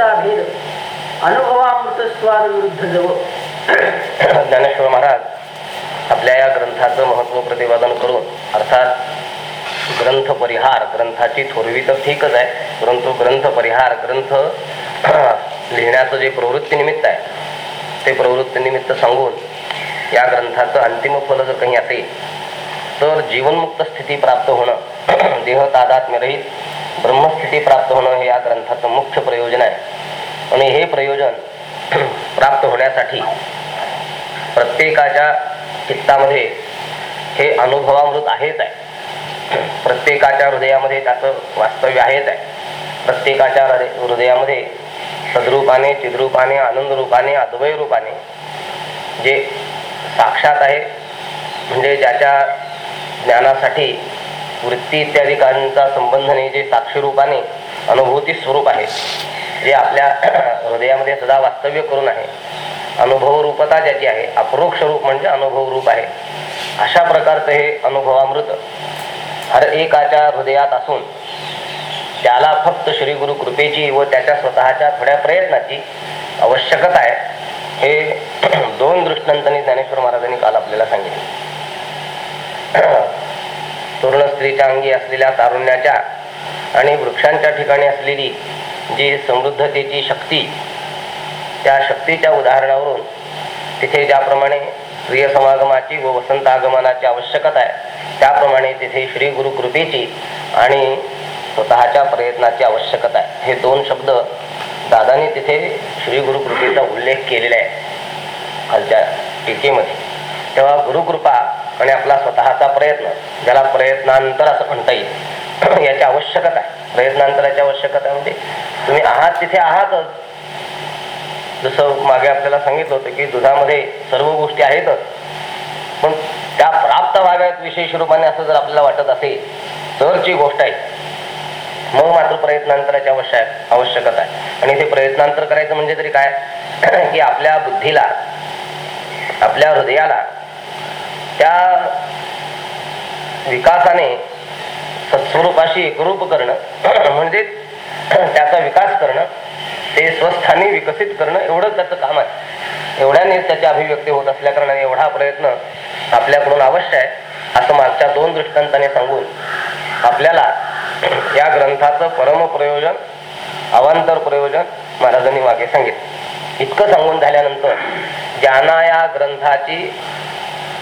योग्यता भेद अनुभवामृत विरुद्ध जवळ ज्ञानेश्वर महाराज आपल्या या ग्रंथाचं महत्त्व प्रतिपादन करून अर्थात ग्रंथ परिहार ग्रंथाची थोरवी तर ठीकच आहे परंतु ग्रंथ परिहार ग्रंथ लिहिण्याचं जे प्रवृत्ती निमित्त आहे ते प्रवृत्ती निमित्त सांगून या ग्रंथाचं अंतिम फल जर काही असेल तर जीवनमुक्त स्थिती प्राप्त होणं देह तादात्म्यरहित ब्रह्मस्थिती प्राप्त होणं हे या ग्रंथाचं मुख्य प्रयोजन आहे. आणि हे प्रयोजन प्राप्त होण्यासाठी प्रत्येकाच्या चित्तामध्ये हे अनुभवामृत आहेच आहे. प्रत्येकाच्या हृदयामध्ये त्याचं वास्तव्य आहेच आहे. प्रत्येकाच्या हृदय- हृदयामध्ये सद्रूपाने चिद्रूपाने आनंद रूपाने अद्वय रूपाने जे साक्षात आहे म्हणजे ज्याच्या ज्ञानासाठी वृत्ती इत्यादिकांचा संबंध नाही जे साक्षीरूपाने अनुभूती स्वरूप आहे. जे आपल्या हृदयामध्ये सदा वास्तव्य करून आहे. अनुभव रूपता ज्याची आहे अप्रोक्ष रूप म्हणजे अनुभव रूप आहे. अशा प्रकारचं हे अनुभवामृत हर एकाच्या हृदयात असून त्याला फक्त श्री गुरु कृपेची व त्याच्या स्वतःच्या थोड्या प्रयत्नाची आवश्यकता आहे. हे दोन दृष्टांतांनी ज्ञानेश्वर महाराजांनी काल आपल्याला सांगितले. पूर्ण स्त्रीच्या अंगी असलेल्या तारुण्याच्या आणि वृक्षांच्या ठिकाणी असलेली जी समृद्धतेची शक्ती त्या शक्तीच्या उदाहरणावरून तिथे ज्याप्रमाणे प्रिय समागमाची व वसंत आगमनाची आवश्यकता आहे त्याप्रमाणे तिथे श्री गुरु कृपेची आणि स्वतःच्या प्रयत्नाची आवश्यकता आहे. हे दोन शब्द दादाने तिथे श्री गुरु कृपेचा उल्लेख केलेला आहे खालच्या टीकेमध्ये. तेव्हा गुरुकृपा आणि आपला स्वतःचा प्रयत्न ज्याला प्रयत्नांतर असं म्हणता येईल याची आवश्यकता आहे. प्रयत्नांतराची आवश्यकता म्हणजे तुम्ही आहात तिथे आहातच. जसं मागे आपल्याला सांगितलं होतं की दुधामध्ये सर्व गोष्टी आहेतच. पण त्या प्राप्त व्हाव्यात विशेष रूपाने असं जर आपल्याला वाटत असेल तर जी गोष्ट आहे. मग मात्र प्रयत्नांतराची आवश्यक आवश्यकता आहे. आणि ते प्रयत्नांतर करायचं म्हणजे तरी काय? की आपल्या बुद्धीला आपल्या हृदयाला त्या विकासाने सत्स्वरूपाशी एकरूप करणं म्हणजे त्याचा विकास करणं ते स्वस्थानी विकसित करणं एवढंच त्याचं काम आहे. एवढ्यानेच त्याची अभिव्यक्ती होत असल्या कारणाने एवढा प्रयत्न आपल्याकडून अवश्य आहे असं मागच्या दोन दृष्टांताने सांगून आपल्याला या ग्रंथाचं परम प्रयोजन अवांतर प्रयोजन महाराजांनी मागे सांगितलं. इतकं सांगून झाल्यानंतर ज्यांना या ग्रंथाची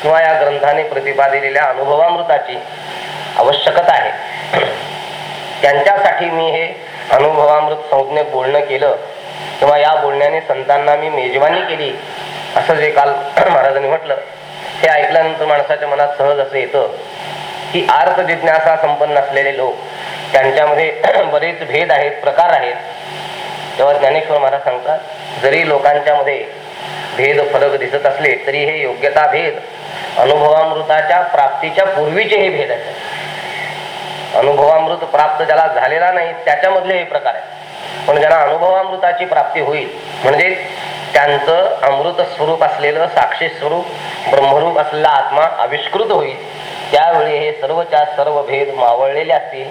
किंवा या ग्रंथाने प्रतिपादिलेल्या अनुभवामृताची आवश्यकता आहे. त्यांच्यासाठी मी हे अनुभवामृत संज्ञ बोलणं केलं किंवा या बोलण्याने संतांना मी मेजवानी केली असं जे काल महाराजांनी म्हटलं हे ऐकल्यानंतर माणसाच्या मनात सहज असं येतं की आर्थ जिज्ञासा संपन्न असलेले लोक त्यांच्यामध्ये बरेच भेद आहेत प्रकार आहेत. तेव्हा ज्ञानेश्वर महाराज सांगतात जरी लोकांच्या मध्ये भेद फरक दिसत असले तरी हे योग्यता भेद अनुभवामृताच्या प्राप्तीच्या पूर्वीचे हे भेद आहेत. अनुभवामृत प्राप्त ज्याला झालेला नाही त्याच्यामधले हे प्रकार आहेत. पण ज्यांना अनुभवामृताची प्राप्ती होईल म्हणजे त्यांचं अमृत स्वरूप असलेलं साक्षी स्वरूप ब्रह्मरूप असलेला आत्मा आविष्कृत होईल त्यावेळी हे सर्वच्या सर्व भेद मावळलेले असतील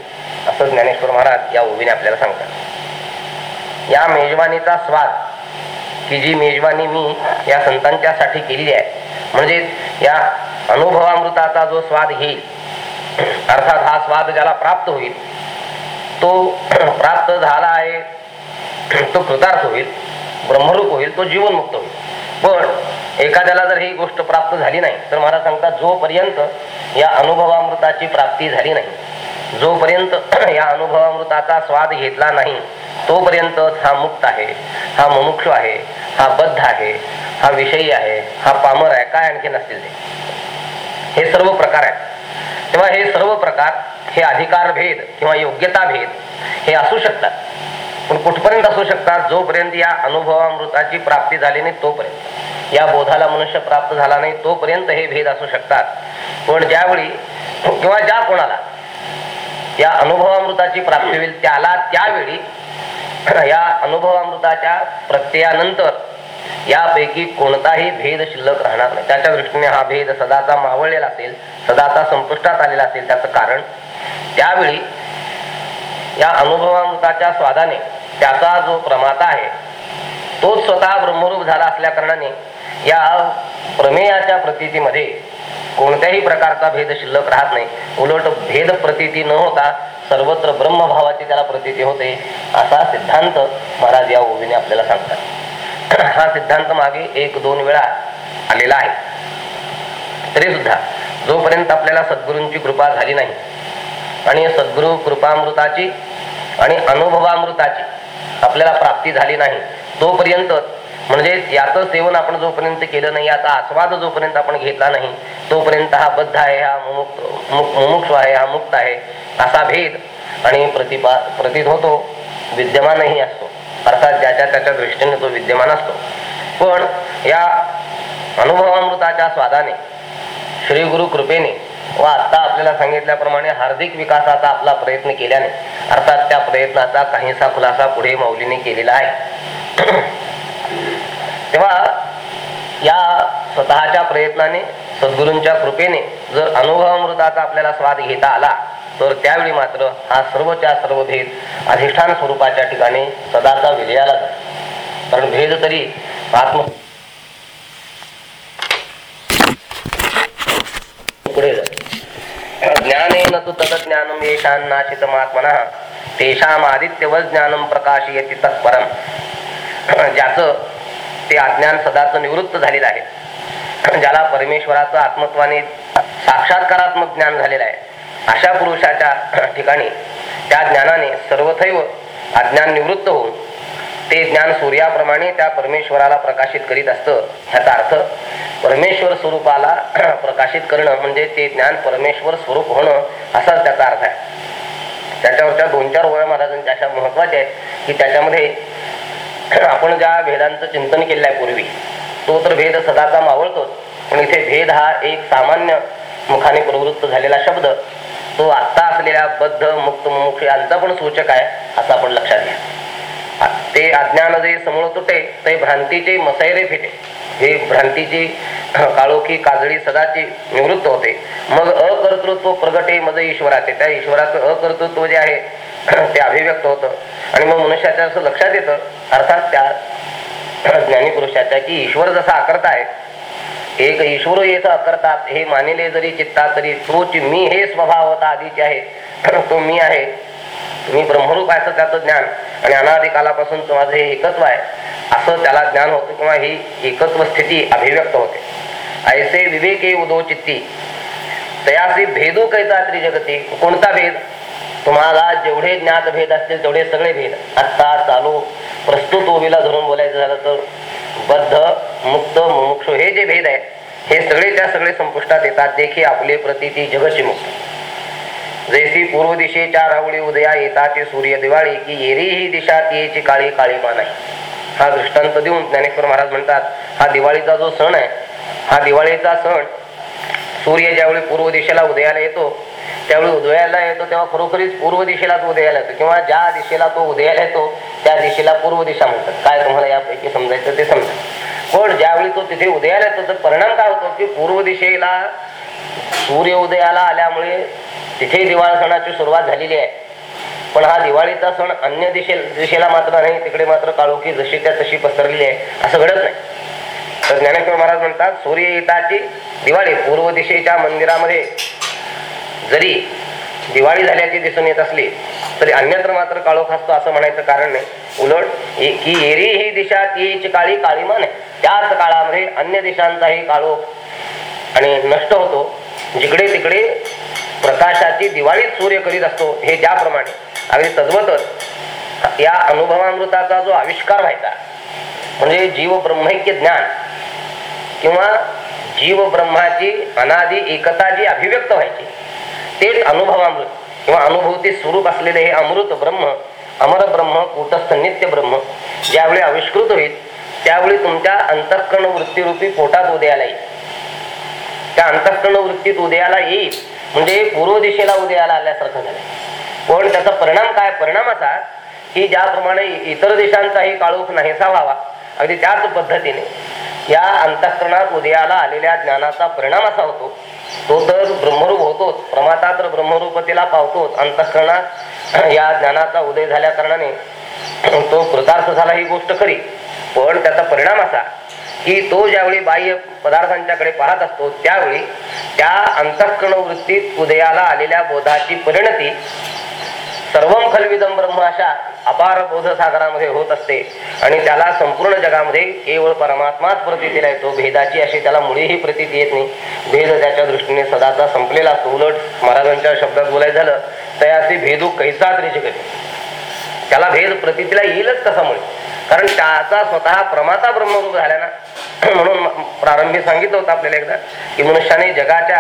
असं ज्ञानेश्वर महाराज या ओवीने आपल्याला सांगतात. या मेजवानीचा स्वाद की जी मेजवानी मी या संतांच्यासाठी केली आहे. म्हणजे या अनुभवामृताचा जो स्वाद घेईल अर्थात हा स्वाद ज्याला प्राप्त होईल तो प्राप्त झाला आहे तो कृतार्थ होईल ब्रह्मरूप होईल तो जीवनमुक्त होईल. पण एखाद्याला जर ही गोष्ट प्राप्त झाली नाही तर मला सांगतात जोपर्यंत या अनुभवामृताची प्राप्ती झाली नाही जोपर्यंत या अनुभवामृताचा स्वाद घेतला नाही तोपर्यंत हा मुक्त आहे हा मुमुक्ष आहे हा बद्ध आहे हा विषयी आहे हा पामर आहे काय आणखी नसतील ते? हे सर्व प्रकार आहेत. तेव्हा हे सर्व प्रकार हे अधिकार भेद किंवा योग्यता भेद हे असू शकतात. पण कुठपर्यंत असू शकतात? जोपर्यंत या अनुभवामृताची प्राप्ती झाली नाही तोपर्यंत. या बोधाला मनुष्य प्राप्त झाला नाही तोपर्यंत हे भेद असू शकतात. पण ज्यावेळी किंवा ज्या कोणाला या अनुभवामृताची प्राप्ती होईल त्याला त्यावेळी या अनुभवामृताच्या प्रत्ययानंतर यापैकी कोणताही भेद शिल्लक राहणार नाही. त्याच्या दृष्टीने हा भेद सदाचा मावळलेला असेल सदाचा संपुष्टात आलेला असेल त्याचं कारण त्यावेळी या अनुभवामृताच्या स्वादाने त्याचा जो प्रमाता आहे तोच स्वतः ब्रह्मरूप झाला असल्या कारणाने या प्रमेयाच्या प्रतीतीमध्ये कोणत्याही प्रकारचा भेद शिल्लक राहत नाही. उलट भेद प्रतीती न होता सर्वत्र ब्रह्मभावाची त्याला प्रतीती होते असा सिद्धांत महाराज या ओवीने आपल्याला सांगतात. हा सिद्धांत मागे एक दोन वेळा आलेला आहे. तरी सुद्धा जोपर्यंत आपल्याला सद्गुरूंची कृपा झाली नाही आणि सद्गुरु कृपामृताची आणि अनुभवामृताची आपल्याला प्राप्ती झाली नाही तोपर्यंत म्हणजे याचं सेवन आपण जोपर्यंत केलं नाही याचा आस्वाद जोपर्यंत आपण घेतला नाही तोपर्यंत हा बद्ध आहे हा मुमुक्त मुमुक्ष आहे हा मुक्त आहे असा भेद आणि प्रतिपा प्रतीत होतो विद्यमानही असतो. अर्थात ज्याच्या त्याच्या दृष्टीने तो विद्यमान असतो. पण या अनुभवामृताच्या स्वादाने श्री गुरु कृपेने व आता आपल्याला सांगितल्याप्रमाणे हार्दिक विकासाचा आपला प्रयत्न केल्याने अर्थात त्या प्रयत्नाचा काहीसा खुलासा पुढे मौलीने केलेला आहे. तेव्हा या स्वतःच्या प्रयत्नाने सद्गुरूंच्या कृपेने जर अनुभवामृताचा आपल्याला स्वाद घेता आला तर त्यावेळी मात्र हा सर्वच्या सर्व भेद अधिष्ठान स्वरूपाच्या ठिकाणी सदाचा विजयाला जातो. कारण भेद तरी आत्म पुढे जातो. ज्ञानेन तु तदज्ञानम येषां नाशितमात्मनः तेषाम आदित्यवत ज्ञानम प्रकाशयति तत्परम. ज्याचं ते अज्ञान सदाच निवृत्त झालेलं आहे. ज्याला परमेश्वराचं आत्मत्वाने साक्षात्कारात्मक ज्ञान झालेलं आहे. अशा पुरुषाच्या ठिकाणी त्या ज्ञानाने सर्वथैव अज्ञान निवृत्त होऊन ते ज्ञान सूर्याप्रमाणे त्या परमेश्वराला प्रकाशित करीत असतं. ह्याचा अर्थ परमेश्वर स्वरूपाला प्रकाशित करणं म्हणजे ते ज्ञान परमेश्वर स्वरूप होणं असाच त्याचा अर्थ आहे. त्याच्यावरच्या दोन चार ओळ्या महाराजांच्या अशा महत्त्वाच्या आहेत की त्याच्यामध्ये आपण ज्या भेदांचं चिंतन केलं आहे पूर्वी तो तर भेद सदाचा मावळतोच. पण इथे भेद हा एक सामान्य मुखाने प्रवृत्त झालेला शब्द. तो आत्ता असलेल्या बद्ध मुक्त मुमुक्ष यांचा पण सूचक आहे असं आपण लक्षात घ्या. ते अज्ञान जे समोर तुटे ते भ्रांतीचे मसैरे फिटे. हे भ्रांतीची काळोखी काजळी सदाची निवृत्त होते. मग अकर्तृत्व प्रगटे मज ईश्वराचे. त्या ईश्वराचं अकर्तृत्व जे आहे ते अभिव्यक्त होतं. आणि मग मनुष्याच्या असं लक्षात येतं अर्थात त्या ज्ञानी पुरुषाच्या की ईश्वर जसा आकर्ता आहे एक ईश्वर येत अकरतात हे मानिले जरी चित्ता तरी तोच मी हे स्वभाव होता आधीचे आहे तो मी आहे. मी ब्रह्मरूप आहे त्याचं ज्ञान. आणि अनादिकालापासून माझं हे एकत्व आहे. असं त्याला ज्ञान होतं किंवा ही एकत्व स्थिती अभिव्यक्त होते. ऐसे विवेके उदो चित्ती. तयासी भेदू कैसा त्रिजगती कोणता भेद? तुम्हाला जेवढे ज्ञात भेद असतील तेवढे सगळे भेद. आत्ता चालू. प्रस्तुत ओबीला धरून बोलायचं झालं तर बद्ध मुक्त मुमुक्षु हे जे भेद आहेत हे सगळे त्या सगळे संपुष्टात येतात. देखी आपले प्रतीती जगशी मुक्त. जैसी पूर्व दिशेच्या रावळी उदया येताचे सूर्य दिवाळी की येरी ही दिशा तिची काळी काळी मान आहे. हा दृष्टांत देऊन ज्ञानेश्वर महाराज म्हणतात हा दिवाळीचा जो सण आहे हा दिवाळीचा सण सूर्य ज्यावेळी पूर्व दिशेला उदयाला येतो त्यावेळी उदयाला येतो तेव्हा खरोखरीच पूर्व दिशेला तो उदयाला येतो. किंवा ज्या दिशेला तो उदयाला येतो त्या दिशेला पूर्व दिशा म्हणतात. काय तुम्हाला यापैकी समजायचं ते समजा. पण ज्यावेळी तो तिथे उदयाला येतो तर परिणाम काय होतो की पूर्व दिशेला सूर्य उदयाला आल्यामुळे तिथे दिवाळ सणाची सुरुवात झालेली आहे. पण हा दिवाळीचा सण अन्य दिशे दिशेला मात्र नाही तिकडे मात्र काळोखी जशी त्या तशी पसरलेली आहे असं घडत नाही. तर ज्ञानेश्वर महाराज म्हणतात सूर्य येताची दिवाळी पूर्व दिशेच्या मंदिरामध्ये जरी दिवाळी झाल्याची दिसून येत असली तरी अन्यत्र मात्र काळोख असतो असं म्हणायचं कारण नाही. उलट ए- की एरी ही दिशा तीची काळी काळीमान आहे. त्याच काळामध्ये अन्य दिशांचाही काळोख आणि नष्ट होतो. जिकडे तिकडे प्रकाशाची दिवाळीत सूर्य करीत असतो हे ज्याप्रमाणे अगदी तद्वतच या अनुभवामृताचा जो आविष्कार व्हायचा म्हणजे जीव ब्रह्मैक्य ज्ञान किंवा जीव ब्रह्माची अनादी एकता जी अभिव्यक्त व्हायची तेच अनुभवामृत किंवा अनुभूती स्वरूप असलेले हे अमृत ब्रह्म अमर ब्रह्म कूटस्थ नित्य ब्रह्म ज्यावेळी आविष्कृत होईल त्यावेळी तुमच्या अंतःकरण वृत्तीरूपी पोटात उदयाला येईल. त्या अंतःकरण वृत्तीत उदयाला येईल म्हणजे पूर्व दिशेला उदयाला आल्यासारखं झालं पण त्याचा परिणाम काय? परिणाम असा की ज्याप्रमाणे इतर देशांचाही काळोख नाहीसा व्हावा. अगदी त्याच पद्धतीने या अंतःकरणात उदयाला आलेल्या ज्ञानाचा परिणाम असा होतो. तो तर ब्रह्मरूप होतोच. प्रमाता तर ब्रह्मरूपतेला पावतोच. अंतःकरणात या ज्ञानाचा उदय झाल्या कारणाने तो कृतार्थ झाला ही गोष्ट खरी. पण त्याचा परिणाम असा की तो ज्यावेळी बाह्य पदार्थांच्याकडे पाहत असतो त्यावेळी त्या अंतःकरण वृत्तीत उदयाला आलेल्या बोधाची परिणती सर्वम खलविदम ब्रह्म अशा अपार बोध सागरामध्ये होत असते. आणि त्याला संपूर्ण जगामध्ये केवळ परमात्माच प्रतीतीला येतो भेदाची अशी त्याला मुळीही प्रतीती येत नाही. भेद त्याच्या दृष्टीने सदाचा संपलेला असतो. उलट महाराजांच्या शब्दात बोलायचं झालं तर तयाचे भेदू कैसा त्रिशकरी त्याला भेद प्रतीतीला येईलच कसा मुळे कारण त्याचा स्वतः प्रमाता ब्रह्मरूप झाला ना. म्हणून प्रारंभी सांगितलं होतं आपल्याला एकदा की मनुष्याने जगाच्या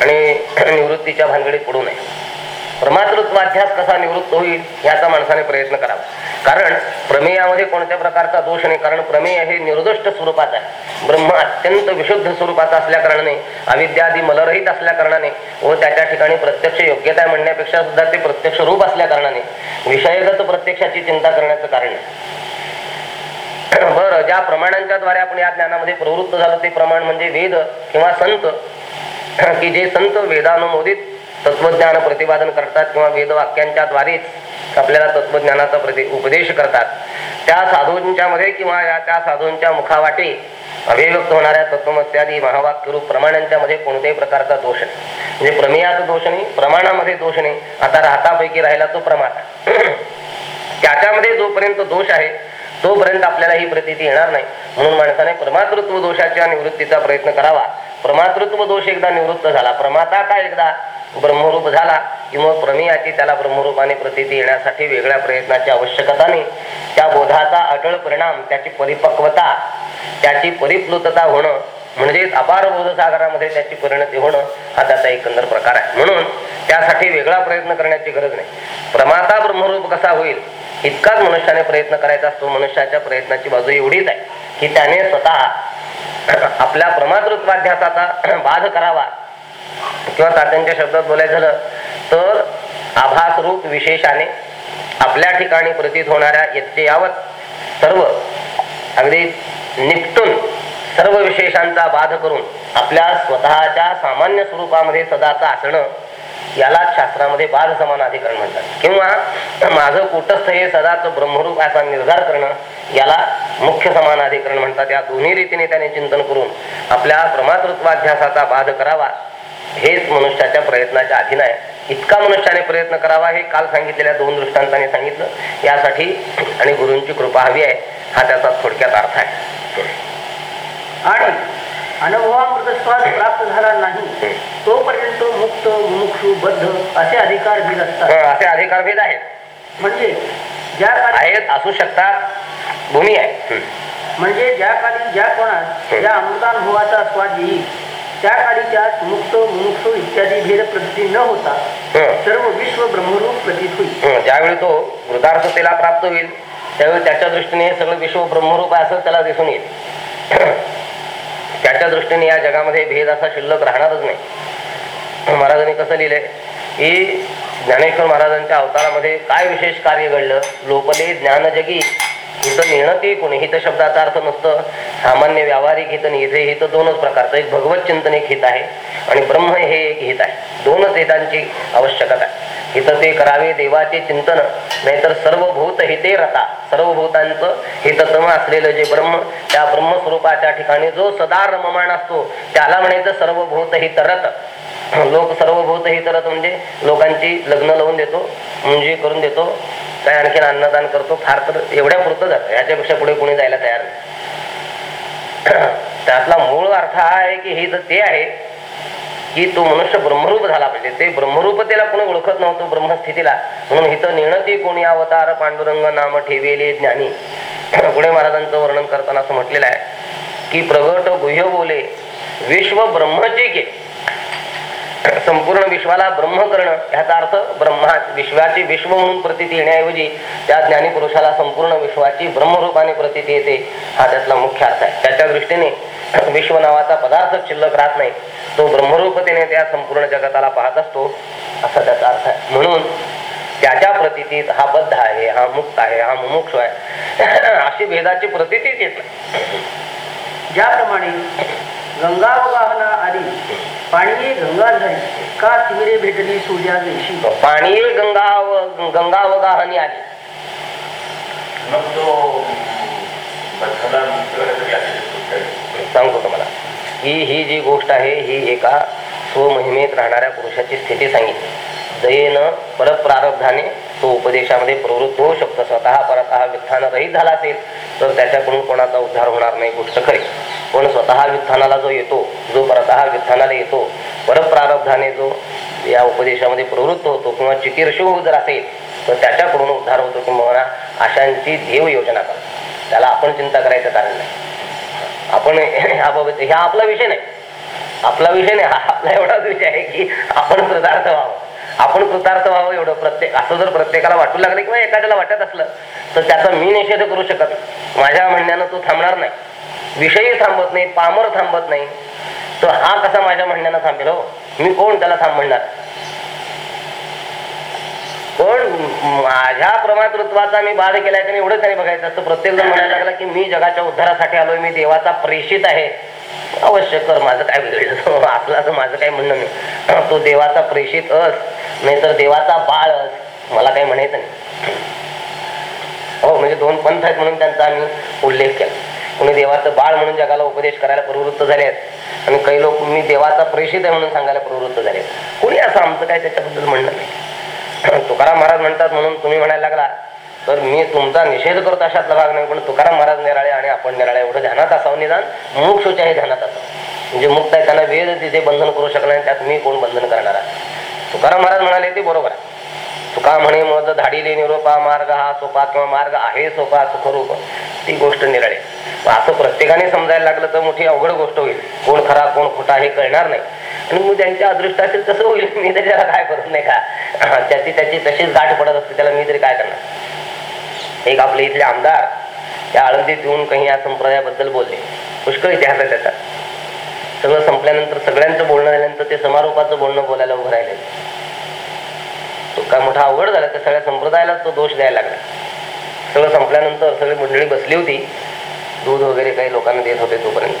आणि निवृत्तीच्या भानगडीत पडू नये. प्रमातृत्वाध्यास कसा निवृत्त होईल याचा माणसाने प्रयत्न करावा. कारण प्रमेयामध्ये कोणत्या प्रकारचा दोष नाही कारण प्रमेय हे निर्दुष्ट स्वरूपाचा आहे. ब्रह्म अत्यंत विशुद्ध स्वरूपाचा असल्या कारणाने अविद्यादी मलरहित असल्या कारणाने व त्याच्या ठिकाणी प्रत्यक्ष योग्यता आहे म्हणण्यापेक्षा सुद्धा ते प्रत्यक्ष रूप असल्या कारणाने विषयगत प्रत्यक्षाची चिंता करण्याचं कारण आहे. बरं ज्या प्रमाणांच्या द्वारे आपण या ज्ञानामध्ये प्रवृत्त झालो ते प्रमाण म्हणजे वेद किंवा संत. की जे संत वेदानुमोदित तत्वज्ञान प्रतिपादन करतात किंवा वेद वाक्यांच्या द्वारेच आपल्याला तत्वज्ञानाचा प्रति उपदेश करतात. त्या साधूंच्या मध्ये किंवा या त्या साधूंच्या मुखावाटे अभिव्यक्त होणाऱ्या तत्वमत्यादी महावाक्यरूप प्रमाणांच्या मध्ये कोणत्याही प्रकारचा दोष नाही. म्हणजे प्रमेयात दोष नाही प्रमाणामध्ये दोष नाही. आता राहतापैकी राहिला तो प्रमाण. त्याच्यामध्ये जोपर्यंत दोष आहे तोपर्यंत आपल्याला ही प्रतीती येणार नाही. म्हणून माणसाने प्रमातृत्व दोषाच्या निवृत्तीचा प्रयत्न करावा. प्रमातृत्व दोष एकदा निवृत्त झाला प्रमाता का एकदा ब्रह्मरूप झाला की मग प्रमेयाची त्याला ब्रह्मरूपाने प्रतीती येण्यासाठी वेगळ्या प्रयत्नाची आवश्यकता नाही. त्या बोधाचा अटळ परिणाम त्याची परिपक्वता त्याची परिप्लुतता होणं म्हणजेच अपार बोधसागरामध्ये त्याची परिणती होणं हा त्याचा एकंदर प्रकार आहे. म्हणून त्यासाठी वेगळा प्रयत्न करण्याची गरज नाही. प्रमाता ब्रह्मरूप कसा होईल? इतकाच मनुष्याने प्रयत्न करायचा असतो. मनुष्याच्या प्रयत्नाची बाजू एवढीच आहे की त्याने स्वतः आपल्या प्रमातृत्वाध्यासाचा बाध करावा. किंवा तात्यांच्या शब्दात बोलायचं झालं तर आभास रूप विशेषाने आपल्या ठिकाणी प्रतीत होणाऱ्या यत्ते यावत सर्व अगदी निपटून सर्व विशेषांचा बाध करून आपल्या स्वतःच्या सामान्य स्वरूपामध्ये सदाचं असणं याला शास्त्रामध्ये बाध समान अधिकरण म्हणतात. किंवा माझं कुटस्थ हे सदाच ब्रह्मरूप असा निर्धार करणं याला मुख्य समान अधिकरण म्हणतात. या दोन्ही रीतीने त्याने चिंतन करून आपल्या प्रमातृत्वाध्यासाचा बाध करावा. हेच मनुष्याच्या प्रयत्नाच्या अधीन आहे. इतका मनुष्याने प्रयत्न करावा हे काल सांगितलेल्या दोन दृष्टांताने सांगितलं. यासाठी आणि गुरूंची कृपा हवी आहे. हा त्याचा थोडक्यात अर्थ आहे. आणि अनुभवामृत स्वाद प्राप्त झाला नाही तोपर्यंत मुक्त मुमुक्षु बद्ध असे अधिकार भेद असतात. असे अधिकार भेद आहेत. म्हणजे ज्या आहेत असू शकतात. भूमी आहे. म्हणजे ज्या काळी ज्या कोणास या अमृतानुभवाचा स्वाद येईल त्या काळी त्यास मुक्त मुमुक्षु इत्यादी भेद प्रती न होता. सर्व विश्व ब्रह्मरूप प्रतीत होईल. ज्यावेळी तो मृतार्थतेला प्राप्त होईल त्यावेळी त्याच्या दृष्टीने हे सगळं विश्व ब्रह्मरूप आहे असं त्याला दिसून येईल. त्याच्या दृष्टीने या जगामध्ये भेद असा शिल्लक राहणारच नाही. महाराजांनी कसं लिहिलंय की ज्ञानेश्वर महाराजांच्या अवतारामध्ये काय विशेष कार्य घडलं? लोपले इथं हित ते कोणी? हित शब्दाचा अर्थ नसतं. सामान्य व्यावहारिक हित आणि इथे हित दोनच प्रकारचं. एक भगवत चिंतन एक हित आहे. आणि ब्रह्म हे एक हित आहे. दोनच हितांची आवश्यकता आहे. हित ते करावे देवाचे चिंतन नाहीतर सर्व भूत हिते रता. सर्व भूतांचं हिततम असलेलं जे ब्रह्म त्या ब्रह्मस्वरूपाच्या ठिकाणी जो सदा रममाण असतो त्याला म्हणायचं सर्व भूत हितरत लोक सर्व भूत हितरत म्हणजे लोकांची लग्न लावून देतो म्हणजे करून देतो काय आणखीन अन्नदान करतो फार तर एवढ्या पुरतं जातं ह्याच्यापेक्षा पुढे कोणी जायला तयार नाही. त्यातला मूळ अर्थ हा आहे की हे तर ते आहे की तो मनुष्य ब्रह्मरूप झाला पाहिजे ते ब्रह्मरूपतेला कोणी ओळखत नव्हतं ब्रह्मस्थितीला म्हणून इथं निणती कोणी अवतार पांडुरंग नाम ठेवेले ज्ञानी. पुढे महाराजांचं वर्णन करताना असं म्हटलेलं आहे की प्रगट गुह्य बोले विश्व ब्रह्मचे के. संपूर्ण विश्वाला ब्रह्म करणं ह्याचा अर्थ ब्रह्मा विश्वाची विश्व म्हणून प्रतीती येण्याऐवजी त्या ज्ञानी पुरुषाला संपूर्ण विश्वाची ब्रह्मरूपाने प्रतीती येते हा त्यातला मुख्य अर्थ आहे. त्याच्या दृष्टीने विश्व नावाचा पदार्थ शिल्लक राहत नाही. तो ब्रह्मरूपतेने त्या संपूर्ण जगताला पाहत असतो असा त्याचा अर्थ आहे. म्हणून त्याच्या प्रतीतीत हा बद्ध आहे हा मुक्त आहे हा मुमुक्ष आहे. अशी भेदाची प्रतीतीच येत ज्याप्रमाणे गंगा वाहना आली पाणी गंगा झाली का भेटली सूर्या पाणी गंगा व गंगा व गाहणी आली मग तो सांगतो तुम्हाला. ही ही जी गोष्ट आहे ही एका स्वमहिमेत राहणाऱ्या पुरुषाची स्थिती सांगितली. दयेनं परप्रारब्धाने तो उपदेशामध्ये प्रवृत्त होऊ शकतो. स्वतः परत वित्थान रहित झाला असेल तर त्याच्याकडून कोणाचा उद्धार होणार नाही गोष्ट खरी. पण स्वतः वित्थानाला जो येतो जो परतः वित्थानाला येतो परप्रारब्धाने जो या उपदेशामध्ये प्रवृत्त होतो किंवा चिकीर्षू जर असेल तर त्याच्याकडून उद्धार होतो किंवा अशांची देव योजना करतो त्याला आपण चिंता करायचं कारण नाही. आपण याबाबत ह्या आपला विषय नाही. आपला विषय नाही हा आपला एवढाच विषय आहे की आपण कृतार्थ व्हावं आपण कृतार्थ व्हावं एवढं प्रत्येक असं जर प्रत्येकाला वाटू लागलं किंवा एखाद्याला वाटत असलं तर त्याचा मी निषेध करू शकत माझ्या म्हणण्यानं तो थांबणार नाही. विषयी थांबत नाही पामर थांबत नाही. तर हा कसा माझ्या म्हणण्यानं थांबेल हो? मी कोण त्याला थांब म्हणणार पण माझ्या प्रमातृत्वाचा मी बाध केलाय त्याने एवढंच त्याने बघायचं. असतं प्रत्येक जण म्हणायला लागला की मी जगाच्या उद्धारासाठी आलोय मी देवाचा प्रेषित आहे. अवश्य कर माझं काय बिघडलं आपला तर माझं काय म्हणणं नाही. तो देवाचा प्रेषित अस नाहीतर देवाचा बाळ अस मला काही म्हणायचं नाही. हो म्हणजे दोन पंथ आहेत म्हणून त्यांचा आम्ही उल्लेख केला. कोणी देवाचं बाळ म्हणून जगाला उपदेश करायला प्रवृत्त झाले आहेत. आणि काही लोक मी देवाचा प्रेषित आहे म्हणून सांगायला प्रवृत्त झाले आहेत. कोणी असं आमचं काय त्याच्याबद्दल म्हणणं नाही. तुकाराम महाराज म्हणतात म्हणून तुम्ही म्हणायला लागला तर मी तुमचा निषेध करतो अशातला भाग नाही पण तुकाराम महाराज निराळे आणि आपण निराळे एवढं ध्यानात असावं निदान. मोक्षच्याही ध्यानात असावं. म्हणजे मुक्त आहे त्यांना वेद तिथे बंधन करू शकणार नाही त्यात मी कोण बंधन करणार आहे? तुकाराम महाराज म्हणाले ते बरोबर आहे. तुका म्हणे मग धाडीले निरोपा मार्ग हा सोपा किंवा मार्ग आहे सोपा सुखरूप. ती गोष्ट निराळे. असं प्रत्येकाने समजायला लागलं तर मोठी अवघड गोष्ट होईल. कोण खरा कोण खोटा हे कळणार नाही. आणि मग त्यांच्या अदृष्ट असेल होईल. मी त्याच्याला काय करत नाही का? त्याची त्याची तशीच गाठ पडत असते त्याला मी तरी काय करणार? एक आपले इथले आमदार या आळंदीत येऊन काही या संप्रदायाबद्दल बोलले. पुष्कळ इतिहास आहे त्याचा. सगळं संपल्यानंतर सगळ्यांचं बोलणं झाल्यानंतर ते समारोपाचं बोलणं बोलायला उभं राहिले. तो काय मोठा अवघड झाला त्या सगळ्या संप्रदायालाच तो दोष द्यायला लागला. सगळं संपल्यानंतर सगळी मंडळी बसली होती. दूध वगैरे काही लोकांना देत होते तोपर्यंत.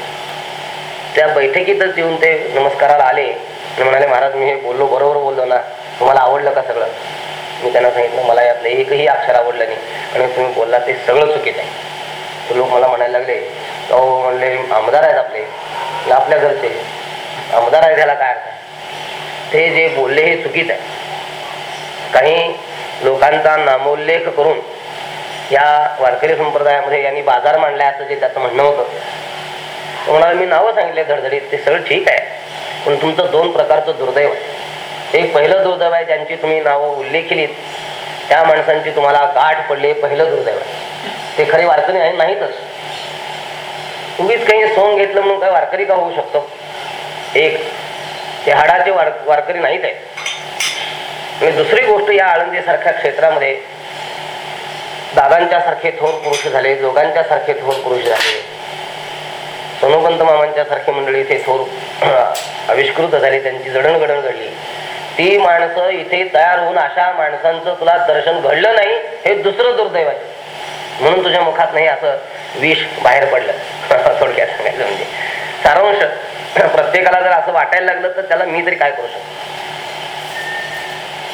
त्या बैठकीतच येऊन ते नमस्काराला आले. म्हणाले महाराज मी हे बोललो बरोबर बोललो ना. तुम्हाला आवडलं का सगळं? मी त्यांना सांगितलं मला यातलं एकही अक्षर आवडलं नाही. आणि तुम्ही बोलला ते सगळं चुकीचं आहे. तर लोक मला म्हणायला लागले अहो म्हणले आमदार आहेत आपले. आपल्या घरचे. आमदार आहे त्याला काय अर्थ आहे? ते जे बोलले हे चुकीत आहे. काही लोकांचा नामोल्लेख करून या वारकरी संप्रदायामध्ये यांनी बाजार मांडलाय असं जे त्याचं म्हणणं होतं तो म्हणाला मी नावं सांगितले धडधडीत ते सगळं ठीक आहे. पण तुमचं दोन प्रकारचं दुर्दैव. आहे एक पहिलं दुर्दैव आहे ज्यांची तुम्ही नावं उल्लेखिलीत त्या माणसांची तुम्हाला गाठ पडली पहिलं दुर्दैव आहे. ते खरे वारकरी आहे नाहीतच. उगीच काही सोंग घेतलं म्हणून काय वारकरी का होऊ शकतो? एक ते हाडाचे वार वारकरी नाहीत आहेत. आणि दुसरी गोष्ट या आळंदी सारख्या क्षेत्रामध्ये दादांच्या सारखे थोर पुरुष झाले जोगांच्या सारखे थोर पुरुष झाले सोनोपंत मामांच्या सारखी मंडळी इथे थोर आविष्कृत झाली त्यांची जडणघडण घडली. ती माणसं इथे तयार होऊन अशा माणसांचं तुला दर्शन घडलं नाही हे दुसरं दुर्दैव आहे. म्हणून तुझ्या मुखात नाही असं विष बाहेर पडलं. थोडक्यात सांगायचं म्हणजे. सारांश प्रत्येकाला जर असं वाटायला लागलं तर त्याला मी तरी काय करू शकतो?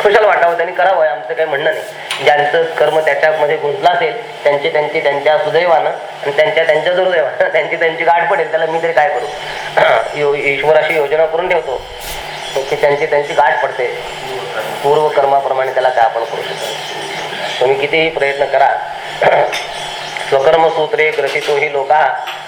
खुशाल वाटावं त्यांनी करावं आमचं काही म्हणणं नाही. ज्यांचं कर्म त्याच्यामध्ये गुंतलं असेल त्यांचे त्यांची त्यांच्या सुदैवानं आणि त्यांच्या त्यांच्या दुर्दैवानं त्यांची त्यांची गाठ पडेल त्याला मी तरी काय करू? यो- ईश्वराशी योजना करून ठेवतो की त्यांची त्यांची गाठ पडते. पूर्व कर्माप्रमाणे त्याला काय आपण करू शकतो तुम्ही कितीही प्रयत्न करा. स्वकर्म सूत्रे ग्रसितो ही लोका.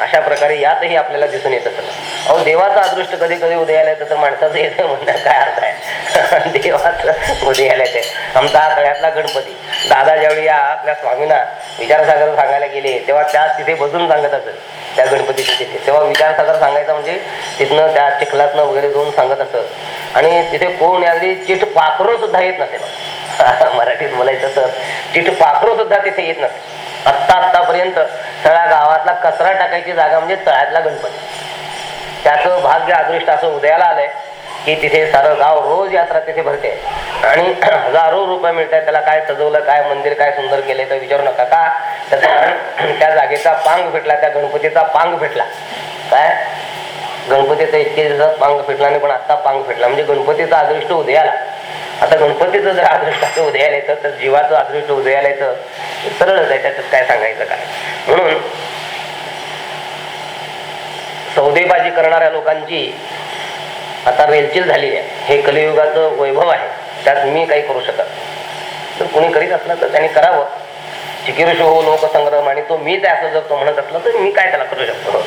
अशा प्रकारे यातही आपल्याला दिसून येत असत अहो देवाचं अदृष्ट कधी कधी उदयाला येतं तर माणसाचं येतं म्हणणं. काय अर्थ आहे? देवाचं उदयाला येते आमचा हा तळ्यातला गणपती. दादा ज्यावेळी या आपल्या स्वामींना विचारसागर सांगायला गेले तेव्हा त्या तिथे बसून सांगत असत त्या गणपतीच्या तिथे. तेव्हा विचारसागर सांगायचा म्हणजे तिथनं त्या चिखलातनं वगैरे जाऊन सांगत असत. आणि तिथे कोण यावेळी चिठ पाखरू सुद्धा येत नसेल मराठीत बोलायचं तर चिठ पाखरू सुद्धा तिथे येत नसते. आत्ता आत्तापर्यंत सगळ्या गावातला कचरा टाकायची जागा म्हणजे तळ्यातला गणपती. त्याचं भाग्य अदृष्ट असं उदयाला आलंय की तिथे सारं गाव रोज यात्रा तिथे भरते. आणि हजारो रुपये मिळतात त्याला काय सजवलं काय मंदिर काय सुंदर केले तर विचारू नका का? त्याचं कारण त्या जागेचा पांग भेटला त्या गणपतीचा पांग भेटला. काय? गणपतीचा इतके दिवसात पांग फेटला नाही पण आता पांग फेटला. म्हणजे गणपतीचा अदृष्ट उदयाला. आता गणपतीचं जर अदृष्टाचं उदयाला येतं तर जीवाचं अदृष्ट उदयाला येतं. सरळच आहे त्याच्यात काय सांगायचं काय? म्हणून सौदेबाजी करणाऱ्या लोकांची आता रेलचील झालेली आहे. हे कलियुगाचं वैभव आहे. त्यात मी काही करू शकत तर कोणी करीत असलं तर त्यांनी करावं. शिकिरशो हो लोकसंग्रम आणि तो मीच आहे असं जर तो म्हणत असला तर मी काय त्याला करू शकतो?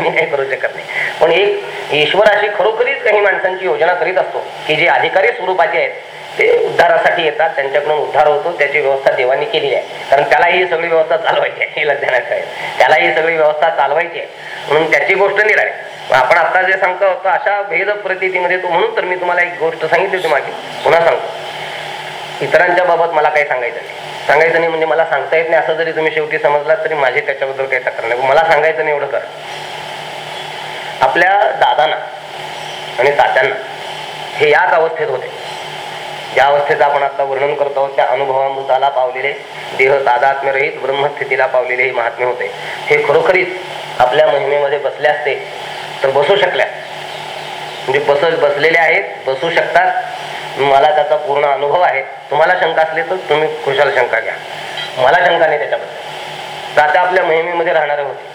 मी काही करू शकत नाही. पण एक ईश्वराशी खरोखरीच काही माणसांची योजना करीत असतो की जे अधिकारी स्वरूपाचे आहेत ते उद्धारासाठी येतात त्यांच्याकडून उद्धार होतो त्याची व्यवस्था देवानी केली आहे. कारण त्याला ही सगळी व्यवस्था चालवायची आहे हे लक्षात आहे त्याला ही सगळी व्यवस्था चालवायची आहे. म्हणून त्याची गोष्ट निराळी. आपण आता जे सांगतो होतो अशा भेद प्रतितीमध्ये तो म्हणून तर मी तुम्हाला एक गोष्ट सांगितली होती मागे. पुन्हा सांगतो. इतरांच्या बाबत मला काही सांगायचं नाही. सांगायचं नाही म्हणजे मला सांगता येत नाही असं जरी तुम्ही शेवटी समजलात तरी माझी त्याच्याबद्दल काही तक्रार नाही. मला सांगायचं नाही एवढं कर आपल्या दादांना आणि तात्यांना हे याच अवस्थेत होते. ज्या अवस्थेचं आपण आता वर्णन करतो आहोत त्या अनुभवामृताला पावलेले देह तादात्म्यरहित ब्रह्मस्थितीला पावलेले हे महात्मे होते. हे खरोखरीच आपल्या महिमेमध्ये बसले असते तर बसू शकल्या. म्हणजे बस बसलेले आहेत बसू शकतात मला त्याचा पूर्ण अनुभव आहे. तुम्हाला शंका असली तर तुम्ही खुशाल शंका घ्या. मला शंका नाही त्याच्याबद्दल. तात्या आपल्या मोहिमेमध्ये राहणारे होते.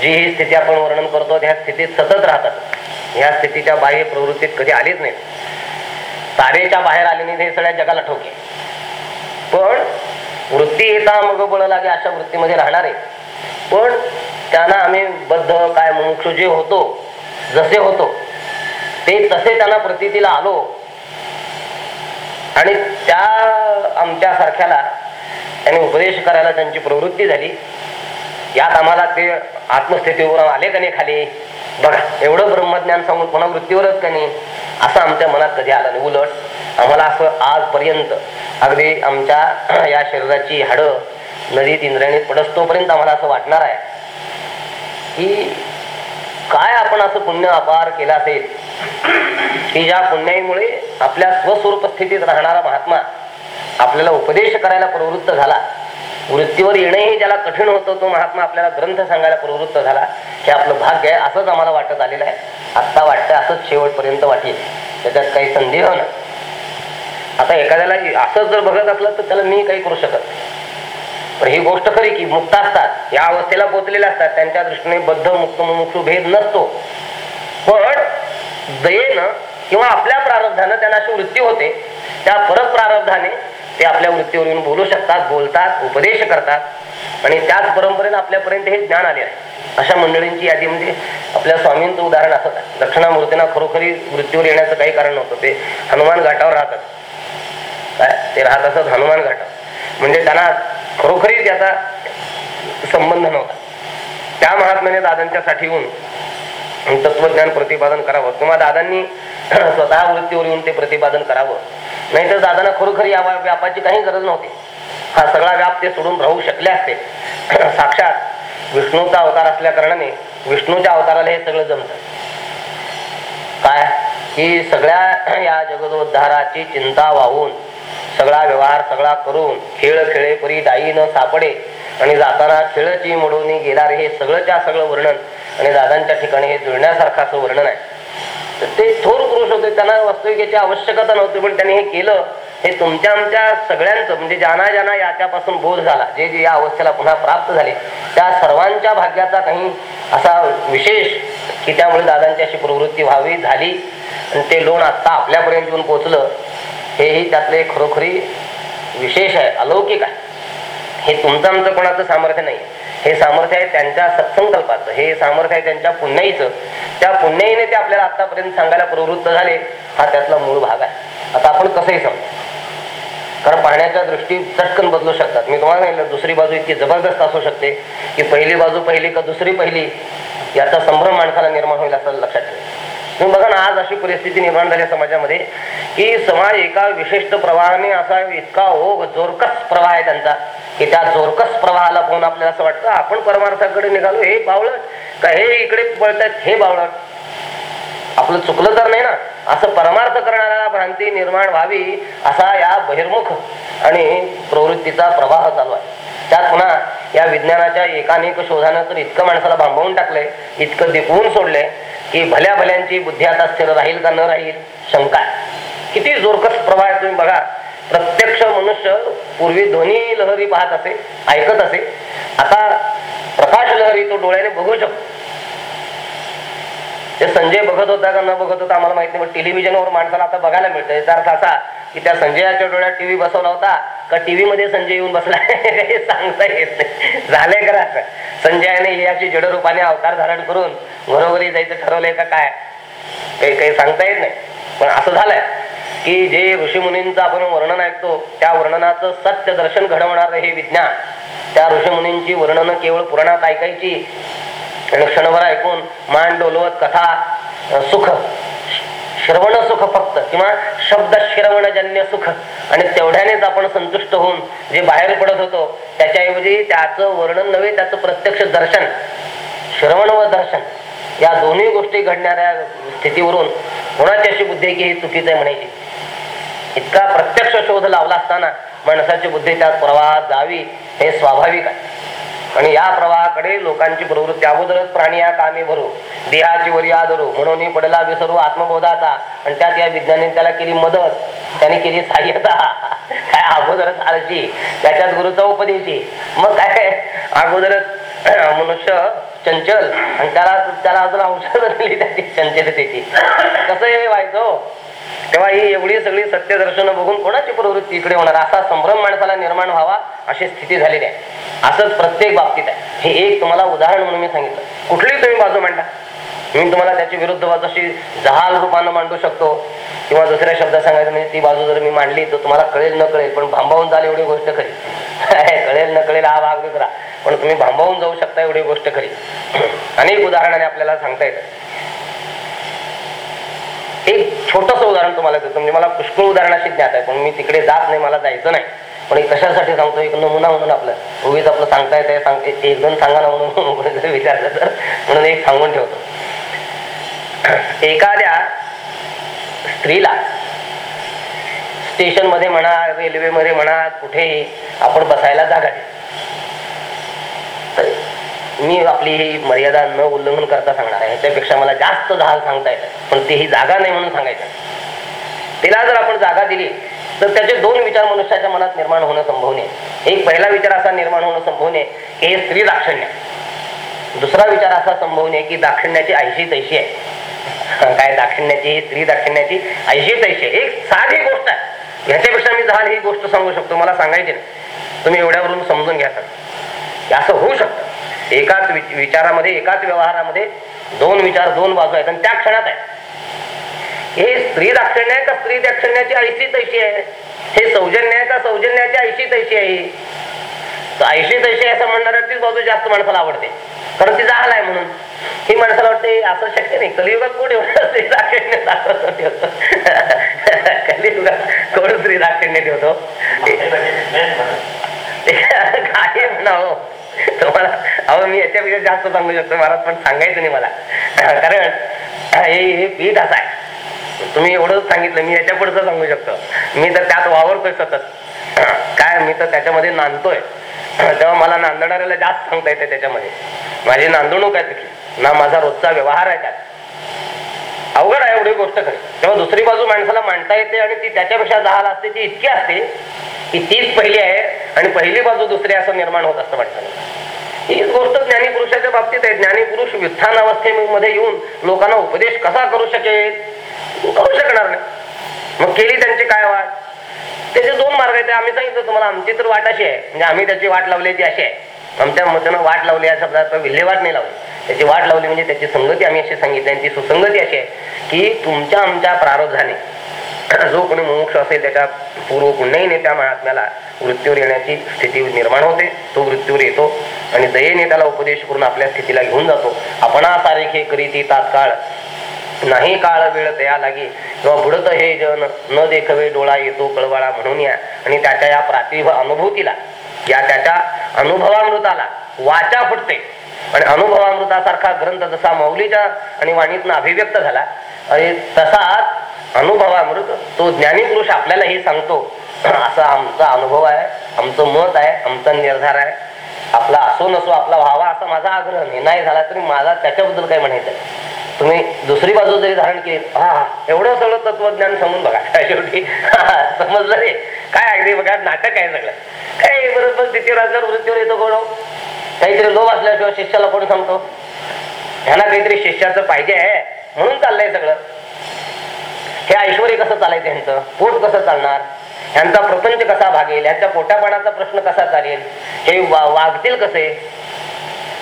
जी ही स्थिती आपण वर्णन करतो ह्या स्थितीत सतत राहतात. ह्या स्थितीच्या बाह्य प्रवृत्तीत कधी आलीच नाही. तारेच्या बाहेर आले नाही हे सगळ्या जगाला ठोके पण वृत्ती येता मग बळ लागे अशा वृत्तीमध्ये राहणारे. पण त्यांना आम्ही बद्ध काय मुमुक्षु जे होतो जसे होतो ते तसे त्यांना प्रतीतीला आलो. आणि त्या आमच्या सारख्याला त्यांनी उपदेश करायला त्यांची प्रवृत्ती झाली. यात आम्हाला ते आत्मस्थितीवर आले का नाही खाली? बघा एवढं ब्रह्मज्ञान सांगून पुन्हा वृत्तीवरच का नाही? असं आमच्या मनात कधी आलं नाही. उलट आम्हाला असं आजपर्यंत अगदी आमच्या या शरीराची हाडं नदीत इंद्रायणीत पडत तोपर्यंत आम्हाला असं वाटणार आहे. की काय आपण असं पुण्य अपार केलं असेल की ज्या पुण्याईमुळे आपल्या स्वस्वरूप स्थितीत राहणारा महात्मा आपल्याला उपदेश करायला प्रवृत्त झाला. वृत्तीवर येणंही ज्याला कठीण होतं तो महात्मा आपल्याला ग्रंथ सांगायला प्रवृत्त झाला. हे आपलं भाग्य आहे असंच आम्हाला वाटत आलेलं आहे. आत्ता वाटतं असंच शेवटपर्यंत वाटेल. त्याच्यात काही संदेह नाही. आता एखाद्याला असंच जर बघत असलं तर त्याला मी काही करू शकत नाही. पण ही गोष्ट खरी की मुक्त असतात. या अवस्थेला पोचलेले असतात. त्यांच्या दृष्टीने बद्ध मुक्त मुमुक्षु भेद नसतो. पण दयेनं किंवा आपल्या प्रारब्धानं त्यांना अशी वृत्ती होते. त्या परत प्रारब्धाने ते आपल्या वृत्तीवर येऊन बोलू शकतात बोलतात उपदेश करतात. आणि त्याच परंपरेनं आपल्यापर्यंत हे ज्ञान आले आहे. अशा मंडळींची यादी म्हणजे आपल्या स्वामींचं उदाहरण असत आहे दक्षिणामूर्तींना खरोखरी वृत्तीवर येण्याचं काही कारण नव्हतं. ते हनुमान घाटावर राहतात. काय? ते राहत असत हनुमान घाटावर म्हणजे त्यांना खरोखरी त्याचा संबंध नव्हता. त्या महात्म्याने दादांच्या साठी येऊन तत्वज्ञान प्रतिपादन करावं किंवा दादांनी स्वतः वृत्तीवर येऊन ते प्रतिपादन करावं. नाहीतर दादांना खरोखरी या व्यापाची काही गरज नव्हती. हा सगळा व्याप ते सोडून राहू शकले असते. साक्षात विष्णूचा अवतार असल्या कारणाने विष्णूच्या अवताराला हे सगळं जमतं. काय? की सगळ्या या जगदोद्धाराची चिंता वाहून सगळा व्यवहार सगळा करून खेळ खेळे परी दाई न सापडे. आणि जाताना खेळची मोडून गेला रे हे सगळंच्या सगळं वर्णन. आणि दादांच्या ठिकाणी हे जुळण्यासारखं असं वर्णन आहे. तर ते थोर पुरुष होते त्यांना वास्तविकेची आवश्यकता नव्हती पण त्यांनी हे केलं. हे तुमच्या आमच्या सगळ्यांचं म्हणजे ज्यांना ज्यांना याच्यापासून बोध झाला. जे जे या अवस्थेला पुन्हा प्राप्त झाले त्या सर्वांच्या भाग्याचा काही असा विशेष की त्यामुळे दादांची अशी प्रवृत्ती व्हावी झाली. आणि ते लोण आत्ता आपल्यापर्यंत येऊन पोचलं हेही त्यातले खरोखरी विशेष आहे अलौकिक आहे. हे तुमचं आमचं कोणाचं सामर्थ्य नाही. हे सामर्थ्य आहे त्यांच्या सत्संकल्पाचं. हे सामर्थ्य आहे त्यांच्या पुण्याईचं. त्या पुण्याईने ते आपल्याला आतापर्यंत सांगायला प्रवृत्त झाले हा त्यातला मूळ भाग आहे. आता आपण कसंही समजू कारण पाहण्याच्या दृष्टी चटकन बदलू शकतात. मी तुम्हाला सांगितलं दुसरी बाजू इतकी जबरदस्त असू शकते की पहिली बाजू पहिली का दुसरी पहिली याचा संभ्रम माणसाला निर्माण होईल असं लक्षात ठेवा. मग बघा ना आज अशी परिस्थिती निर्माण झाली आहे समाजामध्ये की समाज एका विशिष्ट प्रवाहाने असा इतका ओघ जोरकस प्रवाह आहे त्यांचा की त्या जोरकस प्रवाहाला पाहून आपल्याला असं वाटतं आपण परमार्थाकडे निघालो हे बावळत का हे इकडे पळतात हे बावळत आपलं चुकलं तर नाही ना असं परमार्थ करणारा भ्रांती निर्माण व्हावी असा या बहिर्मुख आणि प्रवृत्तीचा प्रवाह चालू आहे. त्यात पुन्हा या विज्ञानाच्या एकानेक शोधानं तर इतकं माणसाला भांबवून टाकलंय इतकं दिपवून सोडलंय की भल्या भल्यांची बुद्धी आता स्थिर राहील का न राहील? शंका. किती जोरकस प्रवाह तुम्ही बघा. प्रत्यक्ष मनुष्य पूर्वी ध्वनी लहरी पाहत असे ऐकत असे. आता प्रकाश लहरी तो डोळ्याने बघू शकतो. ते संजय बघत होता का न बघत होता आम्हाला माहीत नाही पण टेलिव्हिजनवर माणसाला आता बघायला मिळतं. याचा अर्थ असा की त्या संजयाच्या डोळ्यात टीव्ही बसवला होता. का टीव्ही मध्ये संजय येऊन बसला हे सांगता येत नाही. झालंय करा संजयाने याची जड रूपाने अवतार धारण करून घरोघरी जायचं ठरवलंय का काय? काही काही सांगता येत नाही. पण असं झालंय की जे ऋषीमुनींचं आपण वर्णन ऐकतो त्या वर्णनाचं सत्य दर्शन घडवणार हे विज्ञान. त्या ऋषीमुनींची वर्णनं केवळ पुराणात ऐकायची आणि क्षणभर ऐकून मान डोलवत कथा सुख श्रवण सुख फक्त किंवा शब्द श्रवणजन्य सुख. आणि तेवढ्यानेच आपण संतुष्ट होऊन जे बाहेर पडत होतो त्याच्याऐवजी त्याचं वर्णन नव्हे त्याचं प्रत्यक्ष दर्शन श्रवण व दर्शन या दोन्ही गोष्टी घडणाऱ्या स्थितीवरून कोणाची अशी बुद्धी की हे चुकीचं आहे म्हणायची? इतका प्रत्यक्ष शोध लावला असताना माणसाची बुद्धी त्यात प्रवाहात जावी हे स्वाभाविक आहे. आणि या प्रवाहाकडे लोकांची प्रवृत्ती अगोदरच प्राणी या कामे भरू देहाची वरी धरू म्हणून पडला विसरू आत्मबोधाचा. आणि त्यात या विज्ञानी त्याला केली मदत. त्याने केली सहाय्यता. काय अगोदरच आळशी. त्याच्यात गुरुचा उपदेशी. मग काय? अगोदरच मनुष्य चंचल. आणि त्याला त्याला अजून औषध दिली त्याची चंचलतेची. कसं हे व्हायचं हो? तेव्हा ही एवढी सगळी सत्यदर्शन बघून कोणाची प्रवृत्ती इकडे होणार? असा संभ्रम माणसाला निर्माण व्हावा अशी स्थिती झालेली आहे. असंच प्रत्येक बाबतीत आहे. हे एक तुम्हाला उदाहरण म्हणून मी सांगितलं. कुठलीही तुम्ही बाजू मांडा. मी तुम्हाला त्याची विरुद्ध बाजू अशी जहाल रूपानं मांडू शकतो. किंवा दुसऱ्या शब्दात सांगायचं म्हणजे ती बाजू जर मी मांडली तर तुम्हाला कळेल न कळेल पण भांबावून जाल एवढी गोष्ट खरी. कळेल न कळेल हा भाग दुसरा पण तुम्ही भांबावून जाऊ शकता एवढी गोष्ट खरी. अनेक उदाहरणाने आपल्याला सांगता येतं. एक छोटस उदाहरण तुम्हाला देतो. म्हणजे मला पुष्कळ उदाहरणाशी ज्ञात आहे पण मी तिकडे जात नाही मला जायचं नाही. पण कशासाठी सांगतो एक नमुना म्हणून आपलं. उगीच आपलं सांगता येते सांगते एक दोन सांगा ना म्हणून कोणीतरी विचारलं तर. म्हणून एक सांगून ठेवतो. एखाद्या स्त्रीला स्टेशनमध्ये म्हणा रेल्वे मध्ये म्हणा कुठेही आपण बसायला जागा दिली मी आपली ही मर्यादा न उल्लंघन करता सांगणार आहे. ह्याच्यापेक्षा मला जास्त जहाल सांगता येतं पण ती ही जागा नाही म्हणून सांगायचं. तिला जर आपण जागा दिली तर त्याचे दोन विचार मनुष्याच्या मनात निर्माण होणं संभवने एक पहिला विचार असा निर्माण होणं संभवने की हे स्त्री दाक्षिण्य. दुसरा विचार असा संभवने की दाक्षिण्याची ऐशी तैशी आहे. काय दाक्षिण्याची ही स्त्री दाक्षिण्याची ऐशी तैशी आहे. एक साधी गोष्ट आहे. ह्याच्यापेक्षा मी जहाल ही गोष्ट सांगू शकतो. मला सांगायची नाही. तुम्ही एवढ्यावरून समजून घ्या सर असं होऊ शकतं. एकाच विचारामध्ये एकाच व्यवहारामध्ये दोन विचार दोन बाजू आहेत आणि त्या क्षणात आहे हे स्त्री दाक्षिण्य आहे का स्त्री दाक्षिण्याची ऐशी तैशी आहे? हे सौजन्य आहे का सौजन्याची ऐशी तैशी आहे? ऐशी तैशी आहे असं म्हणणाऱ्या तीच बाजू जास्त माणसाला आवडते. कारण ती जाहल आहे म्हणून. ही माणसाला वाटते असं शक्य नाही. कलियुगात कोण एवढं स्त्री दाक्षिण्य ठेवतो कलियुगात कोण स्त्री दाक्षिण्य ठेवतो? काही म्हणावं तुम्हाला अहो मी याच्यापेक्षा जास्त सांगू शकतो. मला पण सांगायचं नाही मला. कारण हे हे पीठ असं आहे. तुम्ही एवढंच सांगितलं मी याच्या पुढचं सांगू शकतो. मी तर त्यात वावरतोय सतत. काय मी तर त्याच्यामध्ये नांदतोय. तेव्हा मला नांदणाऱ्याला जास्त सांगता येते त्याच्यामध्ये. माझी नांदणूक आहे तिथली. ना माझा रोजचा व्यवहार आहे त्यात. अवघड आहे एवढी गोष्ट खरी. तेव्हा दुसरी बाजू माणसाला मांडता येते आणि ती त्याच्यापेक्षा जहाल असते ती इतकी असते की तीच पहिली आहे आणि पहिली बाजू दुसरी असं निर्माण होत असतं माणसाला. ही गोष्ट ज्ञानीपुरुषाच्या बाबतीत आहे. ज्ञानीपुरुष व्युत्थान अवस्थेमध्ये येऊन लोकांना उपदेश कसा करू शकेल? करू शकणार नाही. मग केली त्यांची काय वाट? त्याचे दोन मार्ग आहेत. आम्ही सांगितलं तुम्हाला आमची तर वाट अशी आहे. म्हणजे आम्ही त्याची वाट लावली ती अशी आहे. आमच्या मतानं वाट लावली या शब्दात विल्हेवाट नाही लावली. त्याची वाट लावली म्हणजे त्याची संगती आम्ही अशी सांगितली आणि ती सुसंगती अशी आहे की तुमच्या आमच्या प्रारब्धाने जो कोणी मोक्ष असेल त्याच्या पूर्व पुण्याईने त्या महात्म्याला मृत्यूवर येण्याची स्थिती निर्माण होते. तो मृत्यूवर येतो आणि दयेने त्याला उपदेश करून आपल्या स्थितीला घेऊन जातो. आपणा तारीखे करीती तात्काळ. नाही काळ वेळ तया लागे. किंवा बुडत हे जन न देखवे डोळा येतो कळवाळा म्हणून या. आणि त्याच्या या प्रातिभ अनुभूतीला या त्याच्या अनुभवामृताला वाचा फुटते. आणि अनुभवामृतासारखा ग्रंथ जसा मौलीच्या आणि वाणीतनं अभिव्यक्त झाला आणि तसाच अनुभवामृत तो ज्ञानी पुरुष आपल्यालाही सांगतो असा आमचा अनुभव आहे आमचं मत आहे आमचा निर्धार आहे. आपला असो नसो आपला व्हावा असा माझा आग्रह नाही. नाही झाला तरी माझा त्याच्याबद्दल काय म्हणायचं आहे तुम्ही दुसरी बाजू जरी धारण केली हा एवढं सगळं तत्वज्ञान समजून बघा. शेवटी समजलं रे. काय अगदी बघा नाटक आहे सगळं. काय बरोबर तिथे राजा वृत्तीवर येतो कोण? काहीतरी लोभ असल्याशिवाय शिष्याला कोण सांगतो? ह्यांना काहीतरी शिष्याचं पाहिजे आहे म्हणून चाललंय सगळं. हे ऐश्वर कसं चालायचं ह्यांचं? पोट कसं चालणार? ह्यांचा प्रपंच कसा भागेल? ह्यांच्या पोटापाण्याचा प्रश्न कसा चालेल? हे वागतील कसे?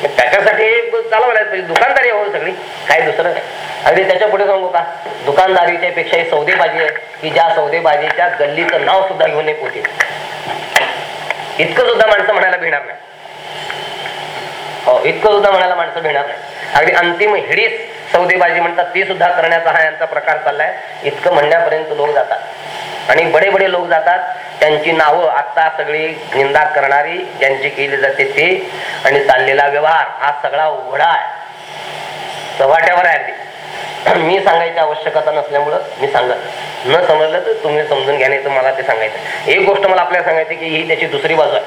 त्याच्यासाठी चालवायला दुकानदारी हो सगळी. काय दुसरं? नाही. अगदी त्याच्या पुढे सांगू का? दुकानदारीच्या पेक्षा ही सौदेबाजी आहे की ज्या सौदेबाजीच्या गल्लीचं नाव सुद्धा घेऊन एक होते. इतकं सुद्धा माणसं म्हणायला भिणार नाही. हो इतकं सुद्धा म्हणायला माणसं भिणार नाही. अगदी अंतिम हिडीस सौदेबाजी म्हणतात ती सुद्धा करण्याचा हा यांचा प्रकार चाललाय. इतकं म्हणण्यापर्यंत लोक जातात. आणि बडे बडे लोक जातात त्यांची नावं आता सगळी निंदा करणारी ज्यांची केली जाते ते. आणि चाललेला व्यवहार हा सगळा उघडा आहे. चव्हाट्यावर आहे अगदी. मी सांगायची आवश्यकता नसल्यामुळं मी सांगत न समजलं तर तुम्ही समजून घ्या नाही तर मला ते सांगायचं एक गोष्ट मला आपल्याला सांगायची की ही त्याची दुसरी बाजू आहे.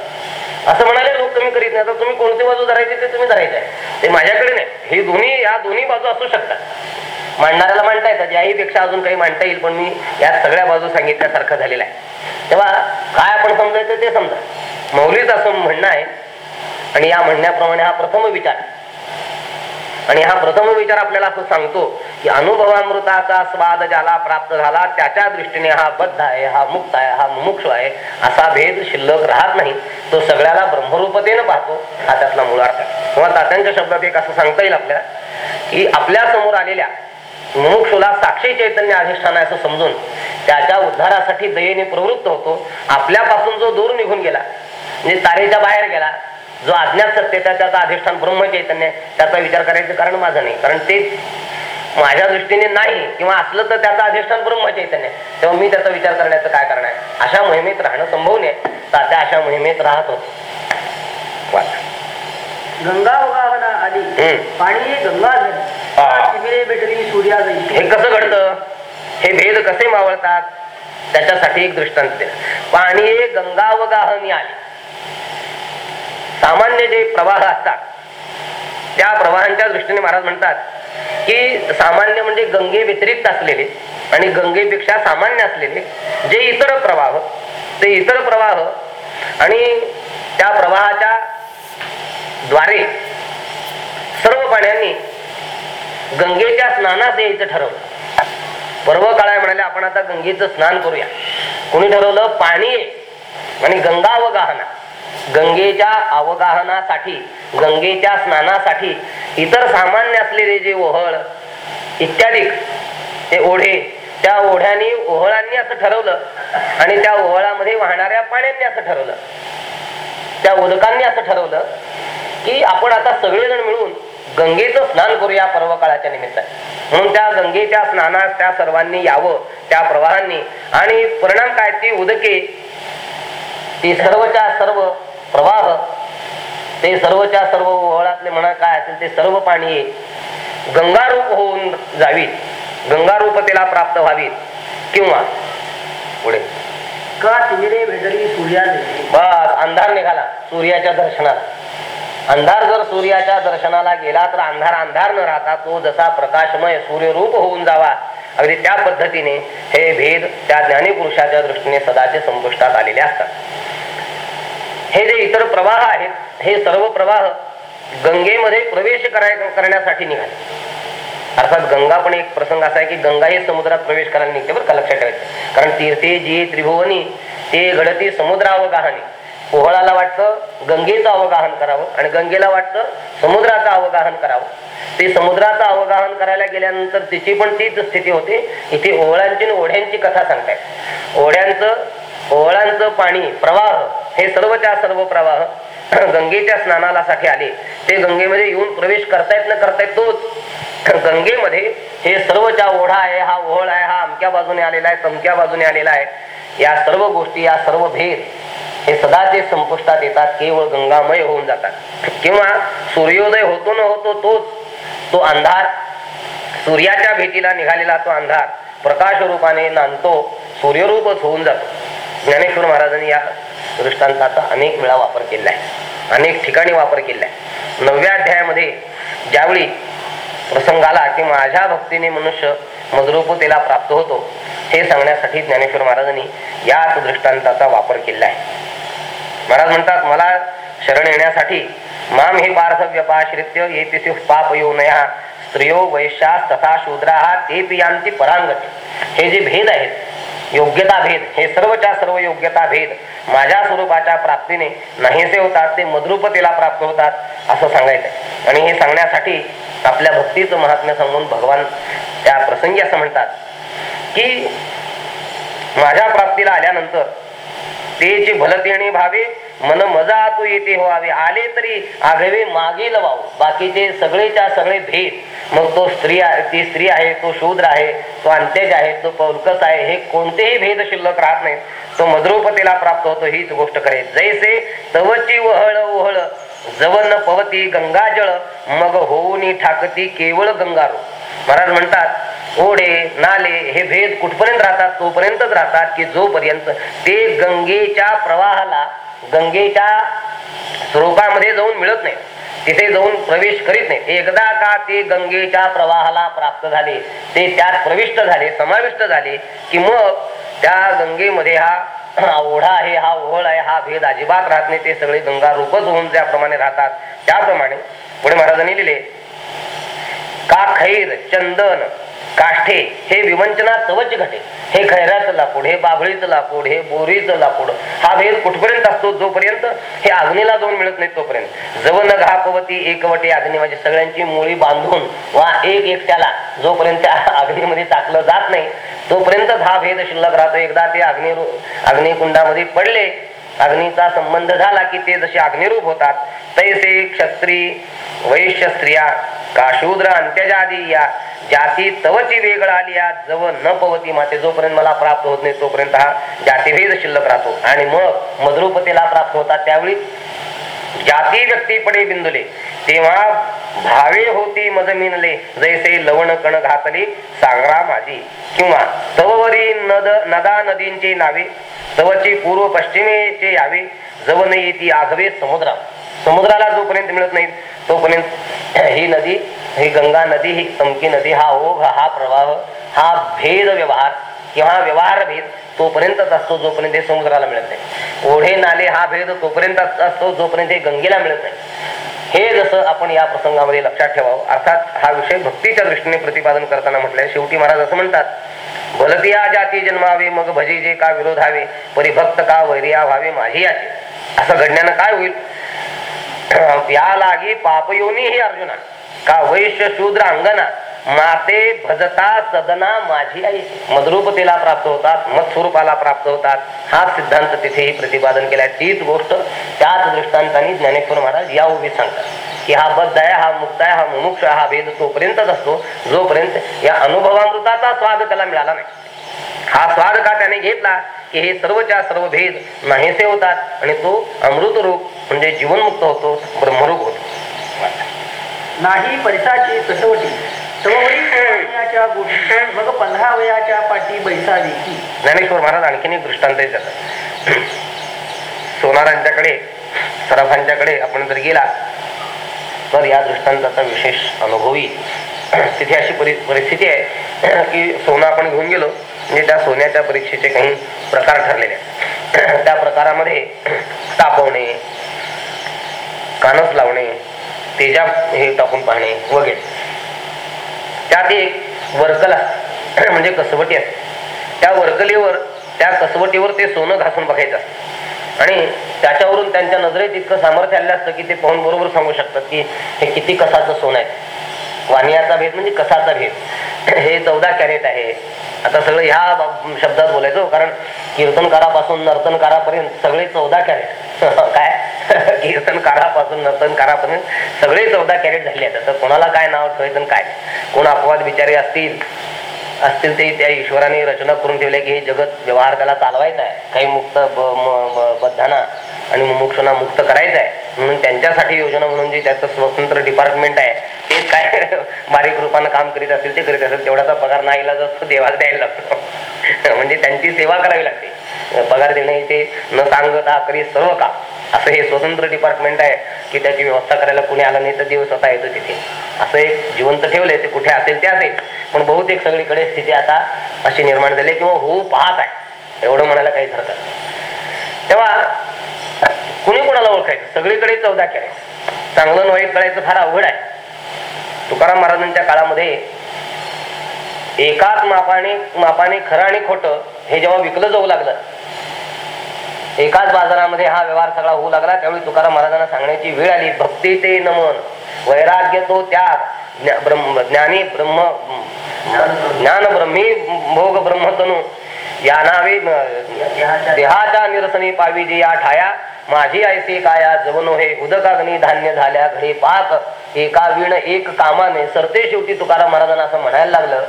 असं म्हणाले लोक कमी करीत नाही. तर तुम्ही कोणती बाजू धरायची ते तुम्ही धरायचं आहे. ते माझ्याकडे नाही. ही दोन्ही या दोन्ही बाजू असू शकतात. मांडणाऱ्याला मांडता येतात. याही पेक्षा अजून काही मांडता येईल पण मी या सगळ्या बाजू सांगितल्यासारखं झालेलं आहे. तेव्हा काय आपण समजायचं ते समजा. मौलीच असं म्हणणं आहे आणि या म्हणण्याप्रमाणे हा प्रथम विचार. आणि हा प्रथम विचार आपल्याला असं सांगतो की अनुभवामृताचा स्वाद ज्याला प्राप्त झाला त्याच्या दृष्टीने हा बद्ध आहे हा मुक्त आहे हा मुमुक्ष आहे असा भेद शिल्लक राहत नाही. तो सगळ्याला ब्रह्मरूपतेनं पाहतो हा त्यातला मूळ अर्थ. आहे किंवा तात्यांच्या शब्दात एक असं सांगता येईल आपल्याला की आपल्यासमोर आलेल्या मुमुक्षुला साक्षी चैतन्य अधिष्ठान आहे असं समजून त्याच्या उद्धारासाठी दयेने प्रवृत्त होतो. आपल्यापासून जो दूर निघून गेला म्हणजे तारेच्या बाहेर गेला जो अज्ञात सत्य त्याचा अधिष्ठान ब्रह्म चैतन्य त्याचा विचार करायचं कारण माझं नाही. कारण ते माझ्या दृष्टीने नाही किंवा असलं तर त्याचा अधिष्ठान ब्रह्म चैतन्य. तेव्हा मी त्याचा विचार करण्याचं काय कारण आहे अशा मोहिमेत राहणं संभव नाही. तात्या अशा मोहिमेत राहत होते. गंगा उगावना आली. हम्म. पाणी गंगा झाली भेटली सूर्या हे कसं घडतं? हे भेद कसे मावळतात? त्याच्यासाठी एक दृष्टांत पाणी गंगावगाहनी आले. सामान्य जे प्रवाह असतात त्या प्रवाहांच्या दृष्टीने महाराज म्हणतात की सामान्य म्हणजे गंगे व्यतिरिक्त असलेले आणि गंगेपेक्षा सामान्य असलेले जे इतर प्रवाह ते इतर प्रवाह आणि त्या प्रवाहाच्या द्वारे सर्व पाण्यांनी गंगेच्या स्नानात यायचं ठरवलं. पर्व काळाय म्हणाले आपण आता गंगेचं स्नान करूया. कोणी ठरवलं? पाणी आहे आणि गंगा व अवगाहना. गंगेच्या अवगाहनासाठी गंगेच्या स्नानासाठी इतर सामान्य असलेले जे ओहळ इत्यादी ते ओढे त्या ओढ्याने ओहळांनी असं ठरवलं आणि त्या ओहळामध्ये वाहणाऱ्या पाण्यांनी असं ठरवलं. त्या उदकांनी असं ठरवलं की आपण आता सगळेजण मिळून गंगेचं स्नान करूया पर्व काळाच्या निमित्ताने. म्हणून त्या गंगेच्या स्नानास त्या सर्वांनी यावं त्या प्रवाहांनी. आणि परिणाम काय? ती उदके ती सर्वच्या सर्व प्रवाह ते सर्वच्या सर्व ओहळातले म्हणा काय असेल ते सर्व पाणी गंगारूप होऊन जावीत. गंगारूपतेला प्राप्त व्हावीत. किंवा पुढे. का शिबिरे भेटली सूर्या बस अंधार निघाला सूर्याच्या दर्शनाला. अंधार जर सूर्याच्या दर्शनाला गेला तर अंधार अंधार न राहता तो जसा प्रकाशमय सूर्यरूप होऊन जावा. अगदी त्या पद्धतीने हे भेद त्या ज्ञानीपुरुषाच्या दृष्टीने सदाचे संपुष्टात आलेले असतात. हे जे इतर प्रवाह आहेत हे सर्व प्रवाह गंगेमध्ये प्रवेश कराय करण्यासाठी निघाले. अर्थात गंगा पण एक प्रसंग असा आहे की गंगा हे समुद्रात प्रवेश करायला निघते बरं का? लक्षात ठेवायचं. कारण तीर्थे जी त्रिभुवनी ते घडती समुद्रावगाहनी. कोहळाला वाटतं गंगेचं अवगाहन करावं आणि गंगेला वाटतं समुद्राचं अवगाहन करावं. ते समुद्राचं अवगाहन करायला गेल्यानंतर तिची पण तीच स्थिती होते. इथे ओहळांची आणि ओढ्यांची कथा सांगतायत. ओढ्यांचं ओहळांचं पाणी प्रवाह हे सर्वच्या सर्व प्रवाह गंगेच्या स्नानाला साठी आले. ते गंगेमध्ये येऊन प्रवेश करतायत न करतायत तोच. गंगेमध्ये हे सर्वच्या ओढा आहे हा ओहळ आहे हा अमक्या बाजूने आलेला आहे तमक्या बाजूने आलेला आहे. या सर्व गोष्टी या सर्व भेद हे सदाचे संपुष्टात येतात केवळ गंगामय होऊन जातात. किंवा सूर्योदय होतो न होतो तोच तो अंधार सूर्याच्या भेटीला निघालेला तो अंधार प्रकाश रूपाने नांदतो सूर्यरूपच होऊन जातो. ज्ञानेश्वर महाराजांनी या दृष्टांताचा अनेक वेळा वापर केला आहे अनेक ठिकाणी वापर केला आहे नवव्या अध्यायामध्ये ज्यावेळी प्रसंग आला की माझ्या भक्तीने मनुष्य मजरूपतेला प्राप्त होतो. हे सांगण्यासाठी ज्ञानेश्वर महाराजांनी याच दृष्टांताचा वापर केला आहे. महाराज म्हणतात मला शरण येण्यासाठी माम हे पार्थ व्यपाश्रित्य येते पाप येऊ नया स्त्रियो वैश्या तथा शूद्रा ते पियांती परांगत हे जे भेद आहेत योग्यता भेद हे सर्वच्या सर्व योग्यता भेद माझ्या स्वरूपाच्या प्राप्तीने नाहीसे होतात ते मद्रुपतेला प्राप्त होतात असं सांगायचं आणि हे सांगण्यासाठी आपल्या भक्तीचं महात्म्य सांगून भगवान त्या प्रसंगी असं म्हणतात की माझ्या प्राप्तीला आल्यानंतर ते जे भलतेने भावे मन मजा तू येते व्हावे. आले तरी आघवे मागे लवाव बाकीचे सगळेच्या सगळे भेद. मग तो स्त्री आहे ती स्त्री आहे तो शूद्र आहे तो अंत्यज आहे तो पौलकस आहे हे कोणतेही भेद शिल्लक राहत नाही तो मद्रोपतेला प्राप्त होतो हीच गोष्ट करेल जैसे तवची वहळ ओहळ जवन पवती गंगाजळ मग होऊनी ठाकती केवळ गंगारो. महाराज म्हणतात ओढे नाले हे भेद कुठपर्यंत राहतात? तोपर्यंतच राहतात की जोपर्यंत ते गंगेच्या प्रवाहाला गंगेच्या स्वरूपामध्ये जाऊन मिळत नाही तिथे जाऊन प्रवेश करीत नाही. एकदा का ते गंगेच्या प्रवाहाला प्राप्त झाले ते त्यात प्रविष्ट झाले समाविष्ट झाले की मग त्या गंगेमध्ये हा हा ओढा आहे हा ओहळ आहे हा भेद अजिबात राहत नाही. ते सगळे गंगा रूपच होऊन ज्याप्रमाणे राहतात त्याप्रमाणे पुढे महाराजांनी लिहिले का खैर चंदन काष्ठे हे विवंचना तवच घटे. हे खैराचं लाकूड हे बाभळीचं लाकूड हे बोरीचं लाकूड हा भेद कुठपर्यंत असतो? जोपर्यंत हे अग्नीला जाऊन मिळत नाही तोपर्यंत. जवन घापवती एकवटे अग्नी म्हणजे सगळ्यांची मुळी बांधून वा एक एकट्याला जोपर्यंत अग्नीमध्ये टाकलं जात नाही तोपर्यंतच हा भेद शिल्लक राहतो. एकदा ते अग्नी अग्निकुंडामध्ये पडले अग्नीचा संबंध झाला की ते जसे अग्निरूप होतात तैसे क्षत्री वैश्य स्त्रिया का शूद्र अंत्यजादी या जाती तवची वेगळा आली या जव न पवती माते जोपर्यंत मला प्राप्त होत नाही तोपर्यंत हा जातीभेद शिल्लक राहतो. आणि मग मधुरूपतेला प्राप्त होतात त्यावेळी जाती व्यक्ती पडे बिंदुले. तेव्हा भावे होती मज मिनले जैसे लवण कण घातली सांगरा माझी. किंवा तववरी नद नदा नदींचे नावे तवची पूर्व पश्चिमेचे यावे जव नाही ती आघवे समुद्रा. समुद्राला जोपर्यंत मिळत नाही तोपर्यंत ही नदी ही गंगा नदी ही चमकी नदी हा ओघ हा प्रवाह हा भेद व्यवहार किंवा व्यवहार भेद तोपर्यंतच असतो जोपर्यंत हे समुद्राला मिळत नाही. ओढे नाले हा भेद तोपर्यंत असतो जोपर्यंत हे गंगेला मिळत नाही. हे जसं आपण या प्रसंगामध्ये लक्षात ठेवावं अर्थात हा विषय भक्तीच्या दृष्टीने प्रतिपादन करताना म्हटलंय शेवटी महाराज असं म्हणतात भलतिया जाती जन्मावे मग भजी जे का विरोधावे परिभक्त का वैरिया व्हावे माझी याचे. असं घडण्यानं काय होईल? या लागी पापयोनी ही अर्जुना का वैश्य शूद्र अंगना माते भजता सदना माझी आई. मधुरूपतेला प्राप्त होतात मत स्वरूपाला प्राप्त होतात. हा सिद्धांत तिथेही प्रतिपादन केलाय. तीच गोष्ट त्याच दृष्टांतानी ज्ञानेश्वर महाराज या उभी सांगतात. की हा बद्ध आहे हा मुक्त आहे हा मुमुक्ष हा भेद तोपर्यंतच असतो. जोपर्यंत या अनुभवामृताचा स्वाद त्याला मिळाला नाही. हा स्वाद का त्याने घेतला? की हे सर्वच्या सर्व भेद नाहीसे होतात आणि तो अमृत रूप म्हणजे जीवनमुक्त होतो ब्रह्मरूप होतो. नाही परिसाची कसोटी मग पंधरा वयाच्या पाठी बैसावी की ज्ञानेश्वर महाराज आणखीन एक दृष्टांत देतात. सोनारांच्याकडे सराफांच्याकडे आपण जर गेला तर या दृष्टांताचा विशेष अनुभव येईल तिथे अशी परि परिस्थिती आहे की सोनं आपण घेऊन गेलो म्हणजे त्या सोन्याच्या परीक्षेचे काही प्रकार ठरलेले आहेत. त्या प्रकारामध्ये तापवणे कानस लावणे तेजा हे टाकून पाहणे वगैरे. त्यात एक वर्कल असते. म्हणजे कसवटी असते. त्या वर्कलीवर त्या कसवटीवर ते सोनं घासून बघायचं असतं. आणि त्याच्यावरून त्यांच्या नजरेत इतकं सामर्थ्य आलेलं असतं की ते पाहून बरोबर सांगू शकतात की हे किती कसाचं सोनं आहे. वानियाचा भेद म्हणजे कसाचा भेद? हे चौदा कॅरेट आहे. आता सगळं ह्या शब्दात बोलायचो कारण कीर्तनकारापासून नर्तनकारापर्यंत सगळे चौदा कॅरेट. काय? कीर्तनकारापासून नर्तनकारापर्यंत सगळे चौदा कॅरेट झाले आहेत. तर कोणाला काय नाव ठेवायचं काय? कोण अपवाद बिचारे असतील? असतील ते त्या ईश्वराने रचना करून ठेवल्या की हे जगत व्यवहार त्याला चालवायचा आहे. काही मुक्त ब- म- बद्धांना आणि मुमुक्षुना मुक्त करायचं आहे. म्हणून त्यांच्यासाठी योजना म्हणून जे त्याचं स्वतंत्र डिपार्टमेंट आहे ते काय बारीक रूपानं काम करीत असेल ते करीत असेल तेवढाचा पगार नाही इला देवाला द्यायला लागतो. म्हणजे त्यांची सेवा करावी लागते. पगार देणे ते न सांगता करी सर्व का असं हे स्वतंत्र डिपार्टमेंट आहे की त्याची व्यवस्था करायला कुणी आलं नाही तर देव स्वतः येतो तिथे. असं एक जिवंत ठेवलंय ते कुठे असेल ते असेल. पण बहुतेक सगळीकडे स्थिती आता अशी निर्माण झाली किंवा होऊ पाहत आहे. एवढं म्हणायला काही हरकत नाही. तेव्हा कुणी कोणाला ओळखायचं? सगळीकडे चौदा केले चांगलं वाईट कळायचं फार अवघड आहे. तुकाराम महाराजांच्या काळामध्ये एकाच मापाने मापाने खरं आणि खोटं हे जेव्हा विकलं जाऊ लागलं एकाच बाजारामध्ये हा व्यवहार सगळा होऊ लागला त्यावेळी तुकाराम महाराजांना सांगण्याची वेळ आली भक्ती ते नमन वैराग्य तो त्याग ब्रह्म ज्ञानी ब्रह्म ज्ञान ब्रह्मी भोग ब्रह्मतनु या नावे देहाच्या निरसनी पावी जे या ठाया माझी ऐसे काया जवनो हे उदकाग्नी धान्य झाल्या घरी पाक. एका विण एक कामाने सरते शेवटी तुकाराम महाराजांना असं म्हणायला लागलं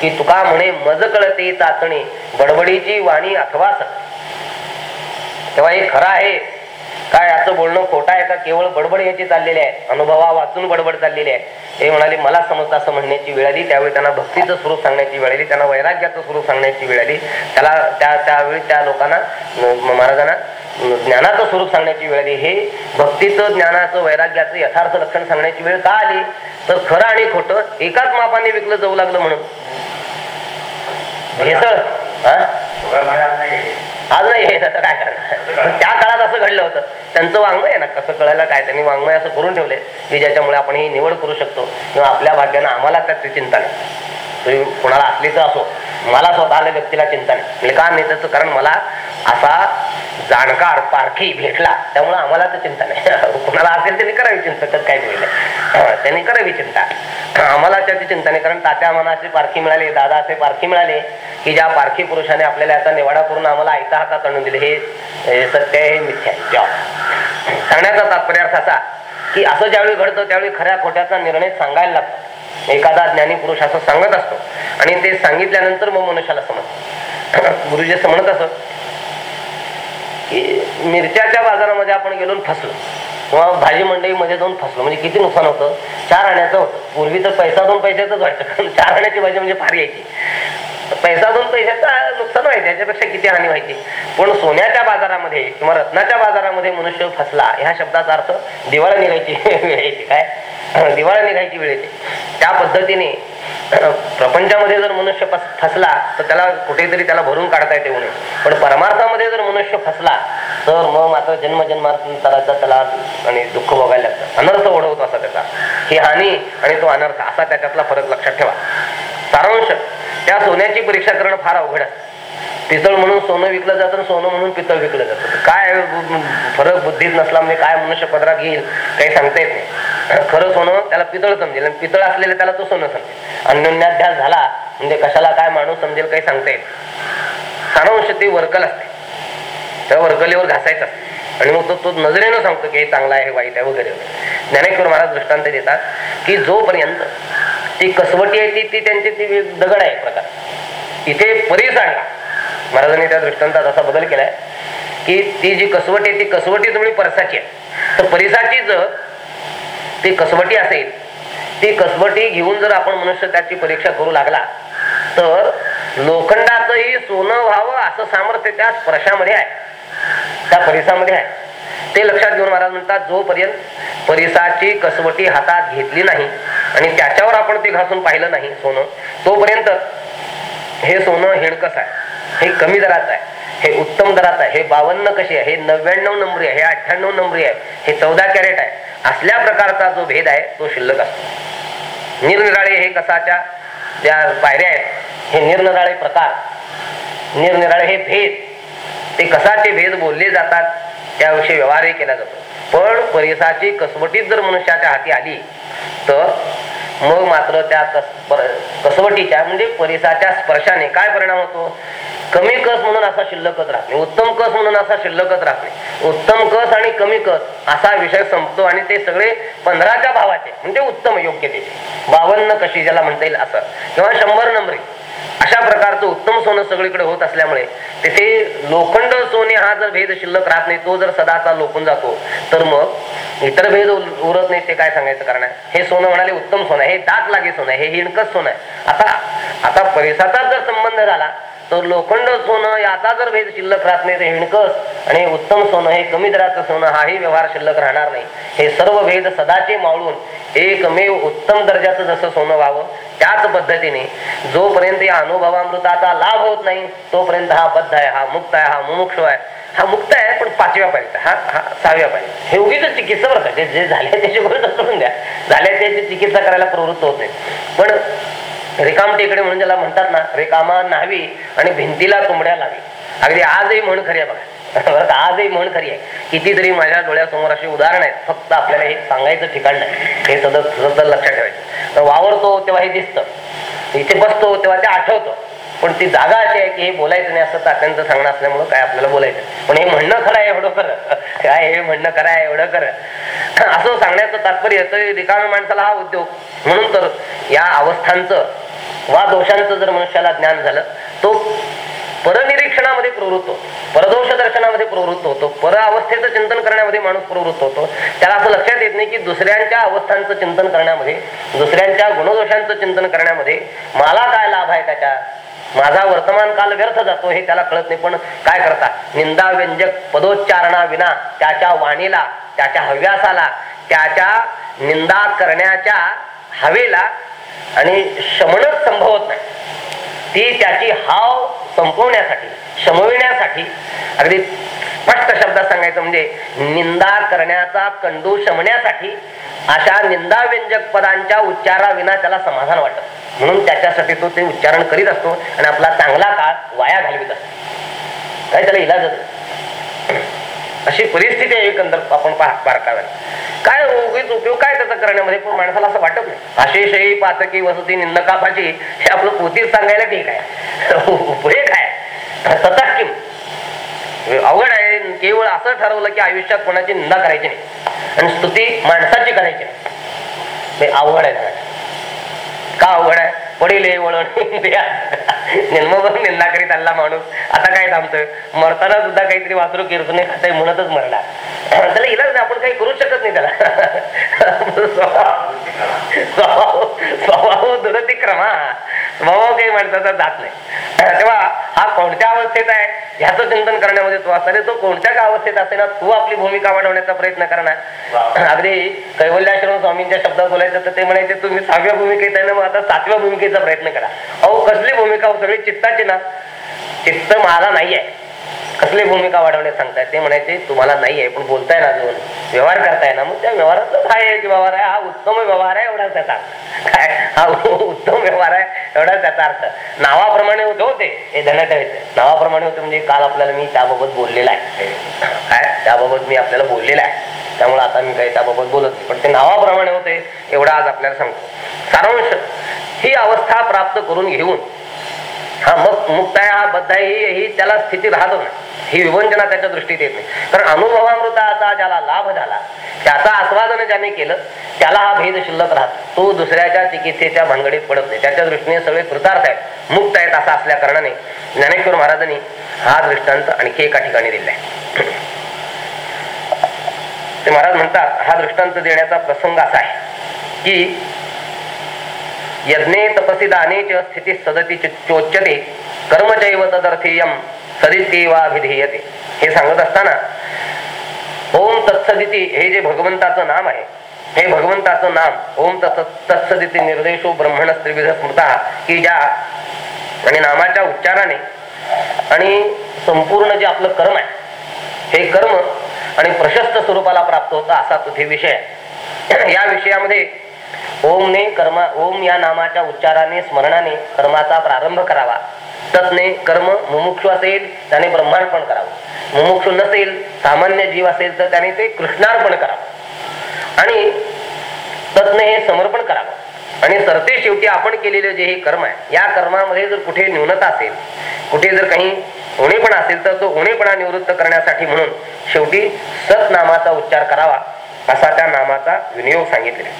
की तुका म्हणे मज कळते चाचणी बडबडीची वाणी अथवा तेव्हा हे खरं आहे. काय याचं बोलणं खोटं आहे का? केवळ बडबड याची चाललेली आहे. अनुभवा वाचून बडबड चाललेली आहे. हे म्हणाले मला समजतं असं म्हणण्याची वेळ आली. त्यावेळी त्यांना भक्तीचं स्वरूप सांगण्याची वेळ आली. त्यांना वैराग्याचं स्वरूप सांगण्याची वेळ आली. त्याला त्या त्यावेळी त्या लोकांना महाराजांना ज्ञानाचं स्वरूप सांगण्याची वेळ आली. हे भक्तीचं ज्ञानाचं वैराग्याचं यथार्थ लक्षण सांगण्याची वेळ का आली? तर खरं आणि खोटं एकाच मापाने विकलं जाऊ लागलं म्हणून. आज नाही हे आता काय करणार? त्या काळात असं घडलं होतं. त्यांचं वाङ्मय आहे ना कसं कळायला काय? त्यांनी वाङ्मय असं करून ठेवले की ज्याच्यामुळे आपण ही निवड करू शकतो. किंवा आपल्या भाग्यानं आम्हाला त्याची चिंता नाही. तुम्ही कोणाला असली तर असो. मला स्वतःला व्यक्तीला चिंता नाही. म्हणजे का नाही त्याचं? कारण मला असा जाणकार पारखी भेटला. त्यामुळे आम्हाला तर चिंता नाही. कुणाला असेल त्यांनी करावी चिंता त्यात काही होईल त्यांनी करावी चिंता. आम्हाला त्याची चिंता नाही. कारण तात्या आम्हाला पारखी मिळाली दादा असे पारखी मिळाले. की ज्या पारखी पुरुषाने आपल्याला याचा निवाडा करून आम्हाला आयता हातात आणून दिले हे सत्य हे मिथ्या सांगण्याचा तात्पर्य असा की असं ज्यावेळी घडतं त्यावेळी खऱ्या खोट्याचा निर्णय सांगायला लागतो. एखादा ज्ञानी पुरुष असं सांगत असतो. आणि ते सांगितल्यानंतर मग मनुष्याला समजतं. गुरुजी असं म्हणत असत की मिरच्याच्या बाजारामध्ये आपण गेलो फसलो. किंवा भाजी मंडईमध्ये जाऊन फसलो. म्हणजे किती नुकसान होतं? चार आण्याचं होतं. पूर्वी तर पैसा दोन पैशाचंच व्हायचं कारण चार आण्याची भाजी म्हणजे फार यायची. पैसा दोन पैशाचा नुकसान व्हायचं याच्यापेक्षा किती हानी व्हायची? पण सोन्याच्या बाजारामध्ये किंवा रत्नाच्या बाजारामध्ये मनुष्य फसला ह्या शब्दाचा अर्थ दिवाळा निघायची वेळ यायची काय दिवाळा निघायची वेळ येते त्या पद्धतीने प्रपंचामध्ये जर मनुष्य फसला तर त्याला कुठेतरी त्याला भरून काढता येते नये पण परमार्थामध्ये जर मनुष्य फसला तर मग मात्र जन्मजन्मांतराचा त्याला आणि दुःख बघायला लागतं. अनर्थ ओढवतो असा त्याचा. ही हानी आणि तो अनर्थ असा त्याच्यातला फरक लक्षात ठेवा. सारांश त्या सोन्याची परीक्षा करणं फार अवघड आहे. पितळ म्हणून सोनं विकलं जातं आणि सोनं म्हणून पितळ विकलं जातं. काय फरक बुद्धीत नसला म्हणजे काय मनुष्य पदरात येईल काही सांगता येत नाही. खरं सोनं त्याला पितळ समजेल आणि पितळ असलेलं त्याला तो सोनं समजेल. अन्योन्याध्यास झाला म्हणजे कशाला काय माणूस समजेल काही सांगता येत सारांश ते वर्कल असते. त्या वर्कलीवर घासायचं आणि मग तो तो नजरेनं सांगतो की हे चांगला आहे वाईट आहे वगैरे वगैरे. ज्ञानेश्वर महाराज दृष्टांत देतात की जोपर्यंत ती कसवटी आहे ती ती त्यांची ती दगड आहे प्रकार. इथे परीस आणला महाराजांनी त्या दृष्टांतात असा बदल केलाय की ती जी कसवटी आहे ती कसवटी तुम्ही परसाची आहे. तर परिसाची जर ती कसवटी असेल ती कसवटी घेऊन जर आपण मनुष्य त्याची परीक्षा करू लागला तर लोखंडाचंही सोनं व्हावं असं सामर्थ्य त्या स्पर्शामध्ये आहे. त्या परिसामध्ये आहे. ते लक्षात घेऊन महाराज म्हणतात जोपर्यंत परिसाची कसवटी हातात घेतली नाही आणि त्याच्यावर आपण ते घासून पाहिलं नाही सोनं तोपर्यंत हे सोनं हेडकस आहे. हे कमी दराचं आहे. हे उत्तम दराचं आहे. हे बावन्न कशी आहे? हे नव्याण्णव नंबरी आहे. हे अठ्ठ्याण्णव नंबरी आहे. हे चौदा कॅरेट आहे. असल्या प्रकारचा जो भेद आहे तो शिल्लक असतो. निरनिराळे हे कसाच्या ज्या पायऱ्या आहेत. हे निरनिराळे प्रकार. निरनिराळे हे भेद. ते कसाचे भेद बोलले जातात त्याविषयी व्यवहारही केला जातो. पण परिसाची कसवटीत जर मनुष्याच्या हाती आली तर मग मात्र त्या कस पर- कसवटीच्या म्हणजे परिसाच्या स्पर्शाने काय परिणाम होतो? कमी कस म्हणून असा शिल्लकच राखणे म्हणजे उत्तम कस म्हणून असा शिल्लकच राखणे उत्तम कस आणि कमी कस असा विषय संपतो आणि ते सगळे पंधराच्या भावाचे म्हणजे उत्तम योग्यतेचे बावन्न कशी ज्याला म्हणता येईल असं. किंवा शंभर नंबरी. अशा प्रकारचं उत्तम सोनं सगळीकडे होत असल्यामुळे तिथे लोखंड सोने हा जर भेद शिल्लक राहत नाही तो जर सदाचा लोकून जातो तर मग इतर भेद उरत नाही ते काय सांगायचं कारण आहे? हे सोनं म्हणाले उत्तम सोनं आहे हे दात लागे सोनं आहे हे हिणकच सोनं आहे. आता आता परिसाचा जर संबंध झाला तर लोखंड सोनं याचा जर भेद शिल्लक राहत नाही तर हिणकस आणि उत्तम सोनं हे कमी दराचं सोनं हाही व्यवहार शिल्लक राहणार नाही. हे सर्व भेद सदाचे मावळून एकमेव उत्तम दर्जाचं जसं सोनं व्हावं त्याच पद्धतीने जोपर्यंत या अनुभवामृताचा लाभ होत नाही तोपर्यंत हा बद्ध आहे हा मुक्त आहे हा मुमुक्ष आहे. हा मुक्त आहे पण पाचव्या पाहिजे हा हा सहाव्या पाहिजे हे उगीच चिकित्सा बरं का? जे झाले त्याची गोष्ट द्या. झाले त्याची चिकित्सा करायला प्रवृत्त होते पण रिकाम टेकडे म्हणून ज्याला म्हणतात ना रिकामा न्हावी आणि भिंतीला तुंबड्या लावी. अगदी आजही म्हण खरी आहे बघा. बरं आजही म्हण खरी आहे. कितीतरी माझ्या डोळ्यासमोर अशी उदाहरण आहेत. फक्त आपल्याला हे सांगायचं ठिकाण नाही. हे सतत सतत लक्षात ठेवायचं. वावरतो तेव्हा हे दिसतं. इथे बसतो तेव्हा ते आठवतं. पण ती जागा अशी आहे की हे बोलायचं नाही असं तात्यांचं सांगणं असल्यामुळं काय आपल्याला बोलायचं पण हे म्हणणं खरं आहे एवढं खरं. काय हे म्हणणं खरं आहे एवढं खरं. असं सांगण्याचं तात्पर्य तर रिकाम्या माणसाला हा उद्योग. म्हणून तर या अवस्थांचं वा दोषांचं जर मनुष्याला ज्ञान झालं तो परनिरीक्षणामध्ये प्रवृत्त होतो. परदोष दर्शनामध्ये प्रवृत्त होतो. पर अवस्थेचं चिंतन करण्यामध्ये माणूस प्रवृत्त होतो. त्याला असं लक्षात येत नाही की दुसऱ्यांच्या अवस्थांचं चिंतन करण्यामध्ये दुसऱ्यांच्या गुणदोषांचं चिंतन करण्यामध्ये मला काय लाभ आहे त्याच्या? माझा वर्तमान काल व्यर्थ जातो हे त्याला कळत नाही. पण काय करता? निंदा व्यंजक पदोच्चारणा विना त्याच्या वाणीला त्याच्या हव्यासाला त्याच्या निंदा करण्याच्या हवेला आणि शमनच संभवत नाही. ती त्याची हाव संपवण्यासाठी शमविण्यासाठी अगदी स्पष्ट शब्दात सांगायचं म्हणजे निंदा करण्याचा कंडू शमण्यासाठी अशा निंदा व्यंजक पदांच्या उच्चाराविना त्याला समाधान वाटत. म्हणून त्याच्यासाठी तो ते उच्चारण करीत असतो आणि आपला चांगला काळ वाया घालवित असतो. काय त्याला इलाजच नाही. अशी परिस्थिती आहे एकंदर आपण पाह काय हो, उगीच उपयोग काय त्याचा करण्यामध्ये? पण माणसाला असं वाटत नाही. अशेषही पातकी वसती निंदकापाची हे आपलं पोतीच सांगायला ठीक आहे. उपयोग काय? तथा किम अवघड आहे. केवळ असं ठरवलं की आयुष्यात कोणाची निंदा करायची नाही. आणि स्तुती माणसाची करायची नाही. हे अवघड आहे का अवघड आहे? पडील वळण. जन्मभर निंदा करीत आला माणूस. आता काय थांबतोय? मरताना सुद्धा काहीतरी वासरू किरसुने खाते म्हणतच मरणार. त्याला इलाज नाही आपण काही करू शकत नाही त्याला. स्वभाव स्वभाव स्वभाव स्वभाव काही माणसाचा जात नाही. तेव्हा हा कोणत्या अवस्थेत आहे? ह्याचं चिंतन करण्यामध्ये तो असा तो कोणत्या का अवस्थेत असेल ना तू आपली भूमिका वाढवण्याचा प्रयत्न करणार. अगदी कैवल्याश्रम स्वामींच्या शब्दात बोलायचं तर ते म्हणायचे तुम्ही सहाव्या भूमिकेत आहे ना मग आता सातव्या भूमिकेचा प्रयत्न करा. अहो कसली भूमिका हो सगळी चित्ताची ना. चित्त मला नाही आहे कसली भूमिका वाढवण्यास सांगताय ते म्हणायचे तुम्हाला नाही आहे पण बोलताय ना अजून. व्यवहार करताय ना. मग त्या व्यवहारातच हा एक व्यवहार आहे. हा उत्तम व्यवहार आहे एवढाच त्याचा काय? हा उत्तम व्यवहार आहे एवढाच त्याचा अर्थ. नावाप्रमाणे होते होते हे धन नावाप्रमाणे होते म्हणजे काल आपल्याला मी त्याबाबत बोललेला आहे. काय? त्याबाबत मी आपल्याला बोललेला आहे. त्यामुळे आता मी काही त्याबाबत बोलत नाही. पण ते नावाप्रमाणे होते एवढा आज आपल्याला सांगतो. सारांश. ही अवस्था प्राप्त करून घेऊन हा मग मुक्त हा बद्ध ही त्याला स्थिती राहतो ना. ही विवंचना त्याच्या दृष्टीत येत नाही. कारण अनुभवामृताचा ज्याला लाभ झाला त्याचा आस्वादन ज्याने केलं त्याला हा भेद शिल्लक राहतो. तो दुसऱ्याच्या चिकित्सेच्या भांगडीत पडत नाही. त्याच्या दृष्टीने सगळे कृतार्थ आहेत मुक्त आहेत असं असल्या कारणाने ज्ञानेश्वर महाराजांनी हा दृष्टांत आणखी एका ठिकाणी दिलाय. ते महाराज म्हणतात हा दृष्टांत देण्याचा प्रसंग असा आहे की यज्ञे तपसी दाने च स्थिती सदती चोच्यते कर्मचैव तदर्थीयम सदित्येवाभिधेयते. हे सांगत असताना ओम तत्सदिती हे जे भगवंताचं नाम आहे हे भगवंताचं नाम ओम तत्सदिती निर्देशो ब्रह्मण त्रिविध स्मृता की ज्या आणि नामाच्या उच्चाराने आणि संपूर्ण जे आपलं कर्म आहे हे कर्म आणि प्रशस्त स्वरूपाला प्राप्त होतं असा तुझे विषय या विषयामध्ये ओमने कर्मा ओम या नामाच्या उच्चाराने स्मरणाने कर्माचा प्रारंभ करावा. तत्ने कर्म मुमुक्षु असेल त्याने ब्रह्मार्पण करावं. मुमुक्षु नसेल सामान्य जीव असेल तर त्याने ते कृष्णार्पण करावं. आणि तत्ने हे समर्पण करावं. आणि सरते शेवटी आपण केलेले जे हे कर्म आहे या कर्मामध्ये जर कुठे न्यूनता असेल कुठे जर काही होणेपणा असेल तर तो होणेपणा निवृत्त करण्यासाठी म्हणून शेवटी सत नामाचा उच्चार करावा. असा त्या नामाचा विनियोग सांगितले.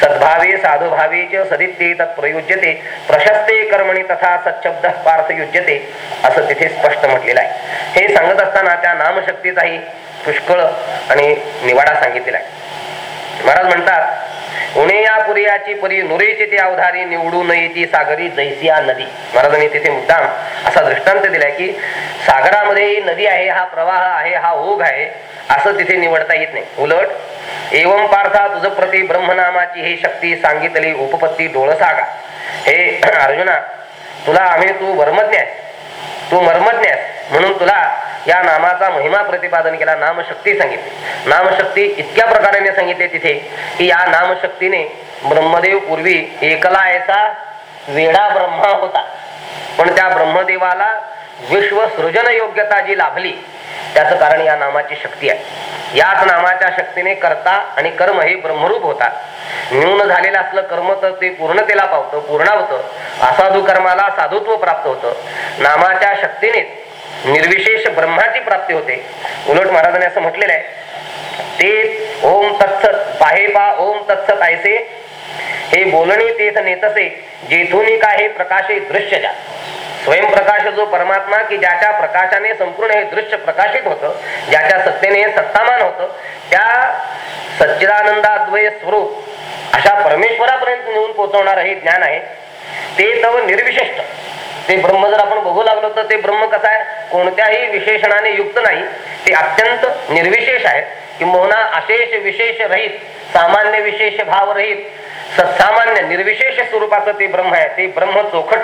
सद्भावे साधुभावे च सदित्ये तत् प्रयुज्यते. प्रशस्ते कर्मणी तथा सच्छब्द पार्थ युज्यते असं तिथे स्पष्ट म्हटलेलं आहे. हे सांगत असताना त्या नामशक्तीचाही पुष्कळ आणि निवाडा सांगितलेला आहे. महाराज म्हणतात उणे या पुरियाची परी नुरेची ती अवधारी निवडून येती सागरी जैसिया नदी. महाराजांनी तिथे मुद्दाम असा दृष्टांत दिलाय की सागरामध्ये नदी आहे हा प्रवाह आहे हा ओघ आहे असं तिथे निवडता येत नाही. उलट एवम पार्था तुझ प्रती ब्रह्मनामाची ही शक्ती सांगितली उपपत्ती डोळसागा. हे अर्जुना तुला आम्ही तू वर्मज्ञ तू मर्मज्ञ म्हणून तुला या नामाचा महिमा प्रतिपादन केला नामशक्ती सांगितली. नामशक्ती इतक्या प्रकाराने सांगितले तिथे की या नामशक्तीने ब्रह्मदेव पूर्वी एकला याचा वेडा ब्रह्मा होता. पण त्या ब्रह्मदेवाला विश्व सृजन योग्यता जी लाभली त्याचं कारण या नामाची शक्ती आहे. याच नामाच्या शक्तीने कर्ता आणि कर्म हे ब्रह्मरूप होतात. न्यून झालेलं असलं कर्म तर ते पूर्णतेला पावतं पूर्णावतं. असाधू कर्माला साधुत्व प्राप्त होतं. नामाच्या शक्तीने निर्विशेष ब्रह्माची प्राप्ती होते. उलट महाराजांनी असं म्हटलेलं आहे ते ओम तत्सत पाहे पा ओम तत्सत ऐसे हे बोलणे तेथ नेतसे जेथून काही प्रकाशे दृश्य जा. स्वयंप्रकाश जो परमात्मा की ज्याच्या प्रकाशाने संपूर्ण हे दृश्य प्रकाशित होतं ज्याच्या सत्तेने हे सत्तामान होतं त्या सच्चिदानंदाद्वय स्वरूप अशा परमेश्वरापर्यंत नेऊन पोहोचवणार हे ज्ञान आहे ते तव निर्विशिष्ट. ते ब्रह्म जर आपण बघू लागलो तर ते ब्रह्म कसं आहे? कोणत्याही विशेषणाने युक्त नाही. ते अत्यंत निर्विशेष आहेत. किंबहुना अशेष विशेष रहित सामान्य विशेष भाव रहित सत्सामान्य निर्विशेष स्वरूपाचं ते ब्रह्म आहे. ते ब्रह्म चोखट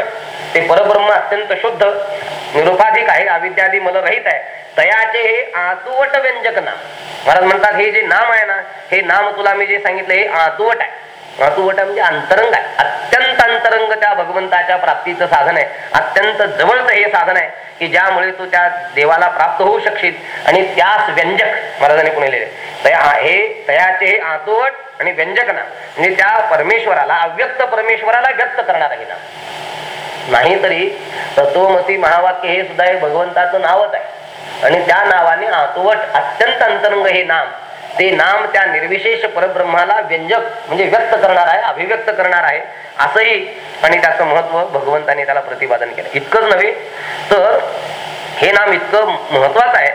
ते परब्रह्म अत्यंत शुद्ध निरुपाधिक आहे अविद्यादी मला रहित आहे. तयाचे हे आतुवट व्यंजक नाम. महाराज म्हणतात हे जे नाम आहे ना हे नाम तुला मी जे सांगितलं हे आतुवट आहे. आतुवट म्हणजे अंतरंग आहे. अत्यंत अंतरंग त्या भगवंताच्या प्राप्तीचं साधन आहे. अत्यंत जवळचं हे साधन आहे की ज्यामुळे तू त्या देवाला प्राप्त होऊ शकशील. आणि त्यास व्यंजक महाराजांनी पुणे लिहिले तया हे तयाचे हे आतोवट आणि व्यंजक नाम. म्हणजे त्या परमेश्वराला अव्यक्त परमेश्वराला व्यक्त करणार आहे ना नाही तरी महावाक्य हे सुद्धा एक भगवंताचं नावच आहे. आणि त्या नावाने आतोवट अत्यंत अंतरंग हे नाम ते नाम त्या निर्विशेष परब्रह्माला व्यंजक म्हणजे व्यक्त करणार आहे अभिव्यक्त करणार आहे असंही आणि त्याचं महत्त्व भगवंताने त्याला प्रतिपादन केलं. इतकंच नव्हे तर हे नाम इतकं महत्वाचं आहे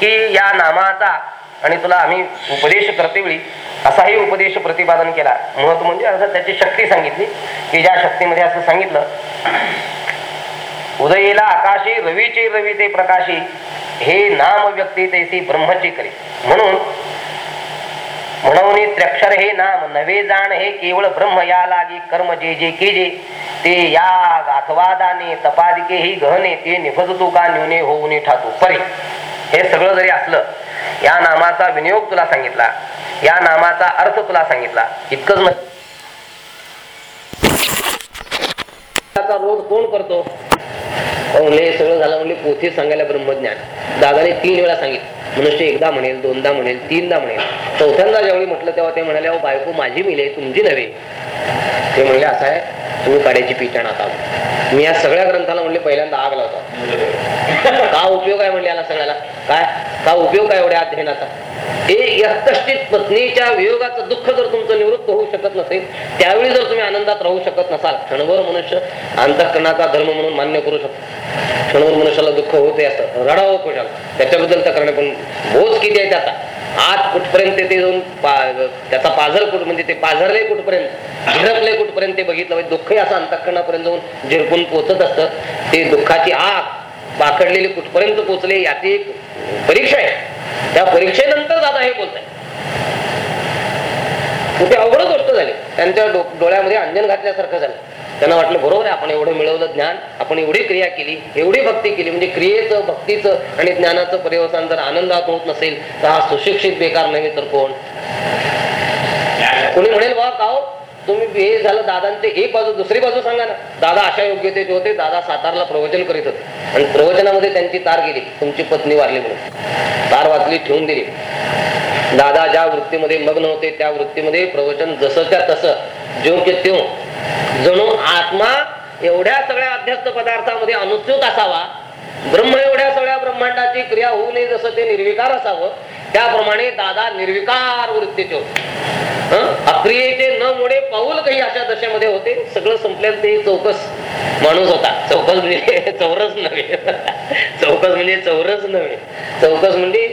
की या नामाचा आणि तुला आम्ही उपदेश करते वेळी असाही उपदेश प्रतिपादन केला. महत्त्व म्हणजे अर्थात त्याची शक्ती सांगितली की ज्या शक्तीमध्ये असं सांगितलं उदयेला आकाशी रवीचे रवी ते प्रकाशी हे नाम व्यक्ती तैसी ब्रह्मची करी. म्हणून म्हणून त्र्यक्षर हे नाम नवे जाण हे केवळ ब्रह्म या लागी कर्म जे जे केजे. ते या अथवादाने तपादिके ही गहने ते निफजतो का न्यूने होऊने ठातो. परी हे सगळं जरी असलं या नामाचा विनियोग तुला सांगितला या नामाचा अर्थ तुला सांगितला इतकंच त्याचा रोध कोण करतो. हे सगळं झालं म्हणले पोथी सांगायला ब्रह्मज्ञान. दादाने तीन वेळा सांगितलं. मनुष्य एकदा म्हणेल दोनदा म्हणेल तीनदा म्हणेल. चौथ्यांदा ज्यावेळी म्हटलं तेव्हा ते म्हणाले अहो बायको माझी मिले तुमची नव्हे. ते म्हणले असं आहे तुम्ही काड्याची पिठाण आता मी या सगळ्या ग्रंथाला म्हणले पहिल्यांदा आग लावतो. का उपयोग आहे म्हणले याला सगळ्याला? काय? का उपयोग काय एवढ्या अध्ययनाचा? हे पत्नीच्या वियोगाचं दुःख जर तुमचं निवृत्त होऊ शकत नसेल त्यावेळी जर तुम्ही आनंदात राहू शकत नसाल क्षणभर मनुष्य अंतःकरणाचा धर्म म्हणून मान्य करू शकतो. क्षणभर मनुष्याला दुःख होते असं रडावं कुशाल त्याच्याबद्दल तक्रार नाही पण बोध किती आहे त्याचा? आत कुठपर्यंत ते जाऊन त्याचा पाझर कुठ म्हणजे ते पाझरले कुठपर्यंत? झिरपले कुठपर्यंत ते बघितलं? पाहिजे दुःखही असं अंतःकरणापर्यंत जाऊन झिरपून पोचत असतं. ते दुःखाची आग पाखडलेली कुठपर्यंत पोचले याची एक परीक्षा आहे. त्या परीक्षेनंतर दादा हे बोलत आहे कुठे अवघड गोष्ट झाली. त्यांच्या डोळ्यामध्ये अंजन घातल्यासारखं झालं. त्यांना वाटलं बरोबर आहे आपण एवढं मिळवलं ज्ञान आपण एवढी क्रिया केली एवढी भक्ती केली म्हणजे क्रियेचं भक्तीचं आणि ज्ञानाचं पर्यवसान जर आनंदात होत नसेल तर हा सुशिक्षित बेकार नव्हे तर कोण? कोणी म्हणेल वा का हो? तुम्ही हे झालं दादांचे एक बाजू दुसरी बाजू सांगा ना. दादा अशा योग्यतेचे होते दादा सातारला प्रवचन करीत होते. आणि प्रवचनामध्ये त्यांची तार गेली. तुमची पत्नी वारली म्हणून. तार वाचली ठेवून दिली. दादा ज्या वृत्तीमध्ये मग्न होते त्या वृत्तीमध्ये प्रवचन जसंच्या तसं के त्यो जणू आत्मा एवढ्या सगळ्या अध्यस्त पदार्थामध्ये अनुच्युत असावा ब्रह्म एवढ्या सगळ्या ब्रह्मांडाची क्रिया होऊ नये जसं ते निर्विकार असावं त्याप्रमाणे दादा निर्विकार वृत्तीचे होते. हं? अक्रियेचे न मुळे पाऊल काही अशा दशेमध्ये होते. सगळं संपल्यानं ते चौकस माणूस होता. चौकस म्हणजे चौरस नव्हे. चौकस म्हणजे चौरस नव्हे. चौकस म्हणजे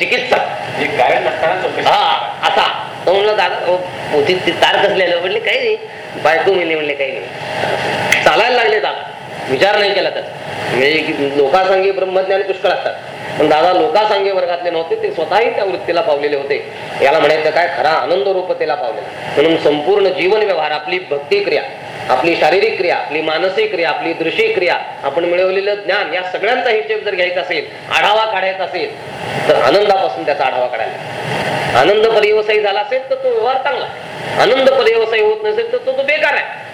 चिकित्सक. हे काय नसताना चौकशी. हा असा तो म्हणलं दादा पोथीत ते तार कसलेलं म्हणले काही नाही. बायको मिळली म्हणले काही नाही. चालायला लागले दादा. विचार नाही केला त्याचा. म्हणजे की लोकासांगी ब्रह्मज्ञानी पुष्कळ असतात. पण दादा लोकासांगी वर्गातले नव्हते ते स्वतःही त्या वृत्तीला पावलेले होते. याला म्हणायचं काय? खरा आनंद रूपतेला पावलेला. म्हणून संपूर्ण जीवन व्यवहार आपली भक्ती क्रिया आपली शारीरिक क्रिया आपली मानसिक क्रिया आपली दृश्य क्रिया आपण मिळवलेलं ज्ञान या सगळ्यांचा हिशेब जर घ्यायचा असेल आढावा काढायचा असेल तर आनंदापासून त्याचा आढावा काढायला. आनंद परिवसही झाला असेल तर तो व्यवहार चांगला. आहे. आनंद पर्यवसायी होत नसेल तर तो तो बेकार आहे.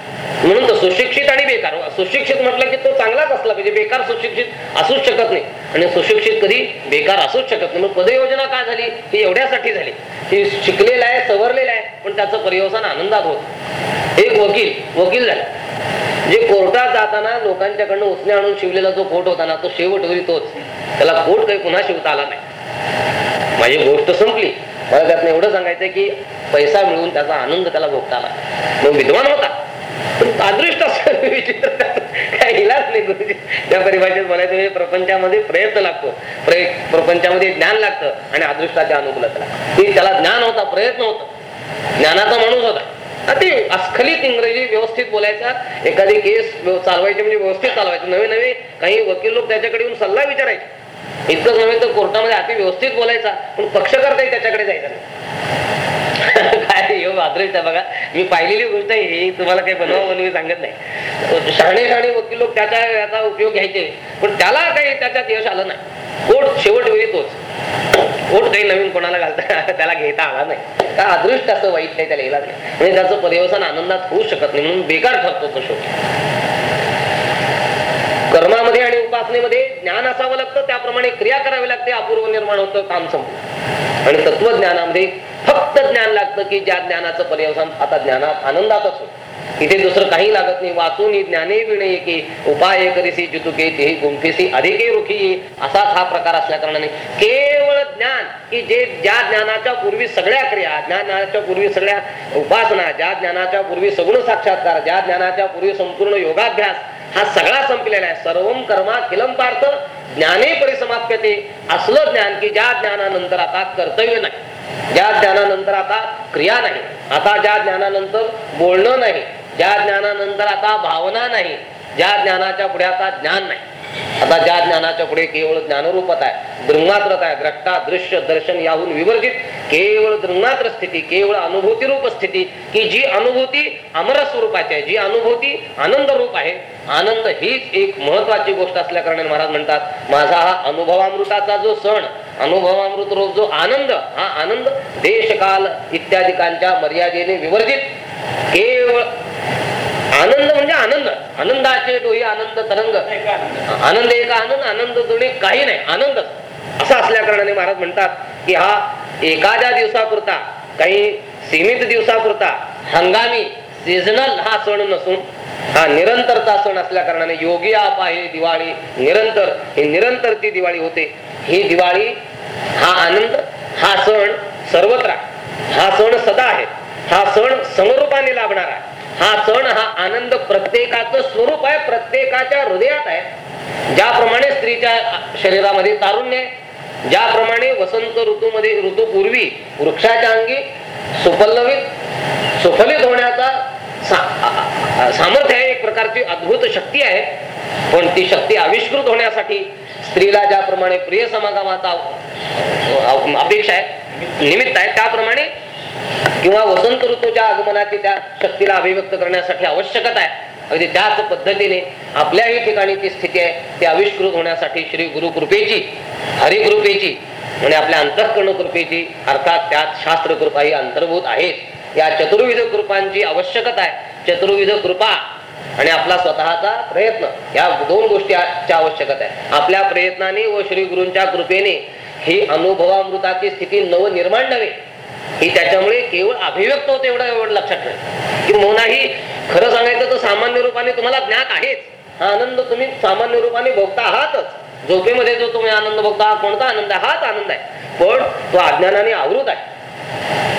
म्हणून तर सुशिक्षित आणि बेकार. सुशिक्षित म्हटलं की तो चांगलाच असला पाहिजे. बेकार सुशिक्षित असूच शकत नाही. आणि सुशिक्षित कधी बेकार असूच शकत नाही. मग पदयोजना काय झाली? ही एवढ्यासाठी झाली. की शिकलेला आहे सवरलेला आहे पण त्याचं पर्यवसान आनंदात होत. एक वकील वकील झाला. जे कोर्टात जाताना लोकांच्याकडनं उसने आणून शिवलेला जो कोट होता ना तो शेवटवरी तोच. त्याला कोट काही पुन्हा शिवता आला नाही. माझी गोष्ट संपली. मला त्यातनं एवढं सांगायचंय की पैसा मिळवून त्याचा आनंद त्याला भोगता आला. मग विद्वान होता. पण अदृष्ट असं काय इलाज नाही गुरुजी. त्या परिभाषेत म्हणायचं म्हणजे प्रपंचामध्ये प्रयत्न लागतो. प्रपंचामध्ये ज्ञान लागतं आणि अदृष्टाच्या अनुकूलता की त्याला ज्ञान होता प्रयत्न होता. ज्ञानाचा माणूस होता. अति अस्खलित इंग्रजी व्यवस्थित बोलायचा. एखादी केस व्यव- चालवायची म्हणजे व्यवस्थित चालवायचं. नवे नवे काही वकील लोक त्याच्याकडे येऊन सल्ला विचारायचे. इतकंच नव्हे तर कोर्टामध्ये अति व्यवस्थित बोलायचा पण पक्षकर्ताही त्याच्याकडे जायचा नाही. काय योग अदृष्ट बघा मी पाहिलेली गोष्ट आहे ही तुम्हाला काही बनवा बनवी सांगत नाही. शहाणे शहाणे वकील लोक त्याचा याचा उपयोग घ्यायचे पण त्याला काही त्याच्यात यश आलं नाही. कोट शेवट वेळी तोच. कोट काही नवीन कोणाला घालता त्याला घेता आला नाही. का अदृष्ट असं वाईट नाही त्याला येणार नाही. म्हणजे त्याचं पर्यवसन आनंदात होऊ शकत नाही म्हणून बेकार ठरतो तो शेवटी. कर्मामध्ये आणि उपासनेमध्ये ज्ञान असावं लागतं त्याप्रमाणे क्रिया करावी लागते अपूर्व निर्माण होतं काम संपलं आणि तत्वज्ञानामध्ये फक्त ज्ञान लागतं की ज्या ज्ञानाचं पर्यवसान आता ज्ञानात आनंदातच होत. इथे दुसरं काही लागत नाही वाचून ज्ञाने विणे की उपाय करीसी जितुके तेही गुंफेसी अधिके रुखी. असाच हा प्रकार असल्या कारणाने केवळ ज्ञान की जे ज्या ज्ञानाच्या पूर्वी सगळ्या क्रिया ज्ञानाच्या पूर्वी सगळ्या उपासना ज्या ज्ञानाच्या पूर्वी सगुण साक्षात्कार ज्या ज्ञानाच्या पूर्वी संपूर्ण योगाभ्यास हा सगळा संपलेला आहे. सर्वम कर्मा किलम पार्थ ज्ञाने परिसमाप्यते. असलं ज्ञान की ज्या ज्ञानानंतर आता कर्तव्य नाही. ज्या ज्ञानानंतर आता क्रिया नाही. आता ज्या ज्ञानानंतर बोलणं नाही. ज्या ज्ञानानंतर आता भावना नाही. ज्या ज्ञानाच्या पुढे आता ज्ञान नाही. आता ज्या ज्ञानाच्या पुढे केवळ ज्ञानरूपत आहे दृंगात्रत आहे द्रष्टा दृश्य दर्शन याहून विवर्जित केवळ दृंगात्र स्थिती केवळ अनुभूती रूप स्थिती की जी अनुभूती अमर स्वरूपाची आहे जी अनुभूती आनंद रूप आहे आनंद हीच एक महत्वाची गोष्ट असल्या कारणाने महाराज म्हणतात माझा हा अनुभवामृताचा जो सण अनुभवामृत रूप जो आनंद हा आनंद देशकाल इत्यादिकांच्या मर्यादेने विवर्जित केवळ आनंद म्हणजे आनंद. आनंदाचे डोही आनंद तरंग. आनंद एक आनंद आनंद दोन्ही काही नाही आनंद. असा असल्या कारणाने महाराज म्हणतात की हा एखाद्या दिवसापुरता काही सीमित दिवसापुरता हंगामी सीझनल हा सण नसून हा निरंतरचा सण असल्या कारणाने योगी आप आहे दिवाळी निरंतर. ही निरंतर ती दिवाळी होते. ही दिवाळी हा आनंद हा सण सर्वत्र हा सण सदा आहे. हा सण समरूपाने लाभणार आहे. हा सण हा आनंद प्रत्येकाचं स्वरूप आहे प्रत्येकाच्या हृदयात आहे. ज्याप्रमाणे स्त्रीच्या शरीरामध्ये तारुण्य ज्याप्रमाणे वसंत ऋतूमध्ये ऋतूपूर्वी वृक्षाच्या अंगी सुपल्लवित सुफलित होण्याचा सा- सामर्थ्य आहे एक प्रकारची अद्भुत शक्ती आहे. पण ती शक्ती आविष्कृत होण्यासाठी स्त्रीला ज्याप्रमाणे प्रिय समागमाचा अपेक्षा आहे निमित्त आहे त्याप्रमाणे किंवा वसंत ऋतूच्या आगमनाची त्या शक्तीला अभिव्यक्त करण्यासाठी आवश्यकता आहे. अगदी त्याच पद्धतीने आपल्याही ठिकाणी ती स्थिती आहे. ती आविष्कृत होण्यासाठी श्री गुरु कृपेची हरिकृपेची म्हणजे आपल्या अंतःकरण कृपेची अर्थात त्यात शास्त्र कृपा ही अंतर्भूत आहेत. या चतुर्विध कृपांची आवश्यकता आहे. चतुर्विध कृपा आणि आपला स्वतःचा प्रयत्न. या दोन गोष्टीच्या आवश्यकता आहे. आपल्या प्रयत्नाने व श्री गुरूंच्या कृपेने ही अनुभवामृताची स्थिती नव निर्माण नव्हे. ही त्याच्यामुळे केवळ अभिव्यक्त होते एवढं एवढं लक्षात ठेवा. की मोना ही खरं सांगायचं तर सामान्य रूपाने तुम्हाला ज्ञात आहेच. हा आनंद तुम्ही सामान्य रूपाने भोगता आहातच. झोपेमध्ये जो तुम्ही आनंद भोगता हा कोणता आनंद आहे हाच आनंद आहे. पण तो अज्ञानाने आवृत आहे.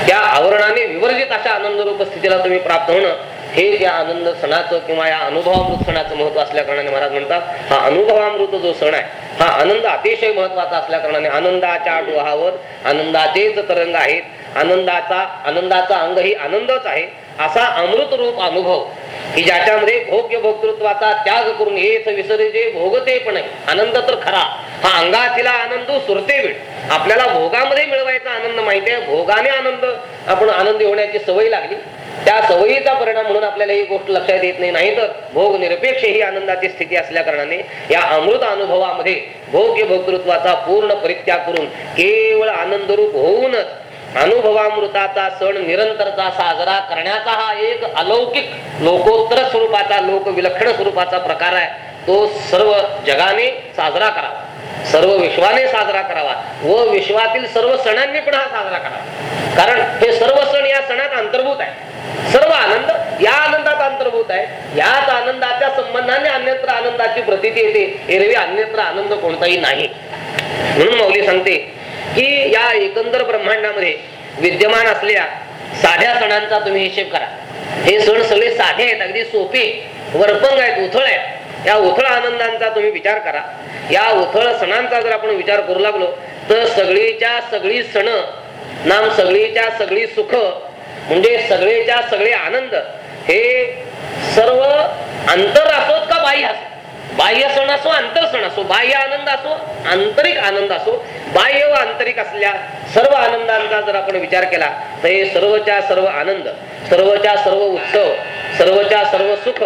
त्या आवरणाने विवर्जित अशा आनंद रूप स्थितीला तुम्ही प्राप्त होणं हे या आनंद सणाचं किंवा या अनुभवामृत सणाचं महत्त्व असल्या कारणाने महाराज म्हणतात हा अनुभवामृत जो सण आहे हा आनंद अतिशय महत्त्वाचा असल्या कारणाने आनंदाच्या डोहावर आनंदाचेच तरंग आहेत. आनंदाचा आनंदाचा अंग ही आनंदच आहे. असा अमृत रूप अनुभव की ज्याच्यामध्ये भोग्य भोक्तृत्वाचा त्याग करून हे विसरे जे भोगते पण आहे आनंद तर खरा. हा अंगातीला आनंद सुरते वेळ. आपल्याला भोगामध्ये मिळवायचा आनंद माहिती आहे. भोगाने आनंद आपण आनंदी होण्याची सवय लागली. त्या सवयीचा परिणाम म्हणून आपल्याला ही गोष्ट लक्षात येत नाही. तर भोग निरपेक्ष ही आनंदाची स्थिती असल्या कारणाने या अमृत अनुभवामध्ये भोग्य भोक्तृत्वाचा पूर्ण परित्याग करून केवळ आनंदरूप होऊनच अनुभवामृताचा सण निरंतरचा साजरा करण्याचा हा एक अलौकिक लोकोत्तर स्वरूपाचा लोक विलक्षण स्वरूपाचा प्रकार आहे. तो सर्व जगाने साजरा करावा. सर्व विश्वाने साजरा करावा व विश्वातील सर्व सणांनी पण हा साजरा करावा. कारण हे सर्व सण या सणात अंतर्भूत आहे सर्व आनंद या आनंदात अंतर्भूत आहे याच आनंदाच्या संबंधाने अन्यत्र आनंदाची प्रती येते. एरवी अन्यत्र आनंद कोणताही नाही. म्हणून मौली सांगते की या एकंदर ब्रह्मांडामध्ये विद्यमान असलेल्या साध्या सणांचा तुम्ही हिशेब करा. हे सण सगळे साधे आहेत अगदी सोपे वरपंग आहेत उथळ आहेत. या उथळ आनंदांचा तुम्ही विचार करा. या उथळ सणांचा जर आपण विचार करू लागलो तर सगळीच्या सगळी सण नाम सगळीच्या सगळी सुख म्हणजे सगळेच्या सगळे आनंद हे सर्व अंतर असोत का बाई असो बाह्य सण असो आंतर सण असो बाह्य आनंद असो आंतरिक आनंद असो बाह्य व आंतरिक असल्या सर्व आनंदांचा जर आपण विचार केला तर हे सर्वच्या सर्व आनंद सर्वच्या सर्व उत्सव सर्वच्या सर्व सुख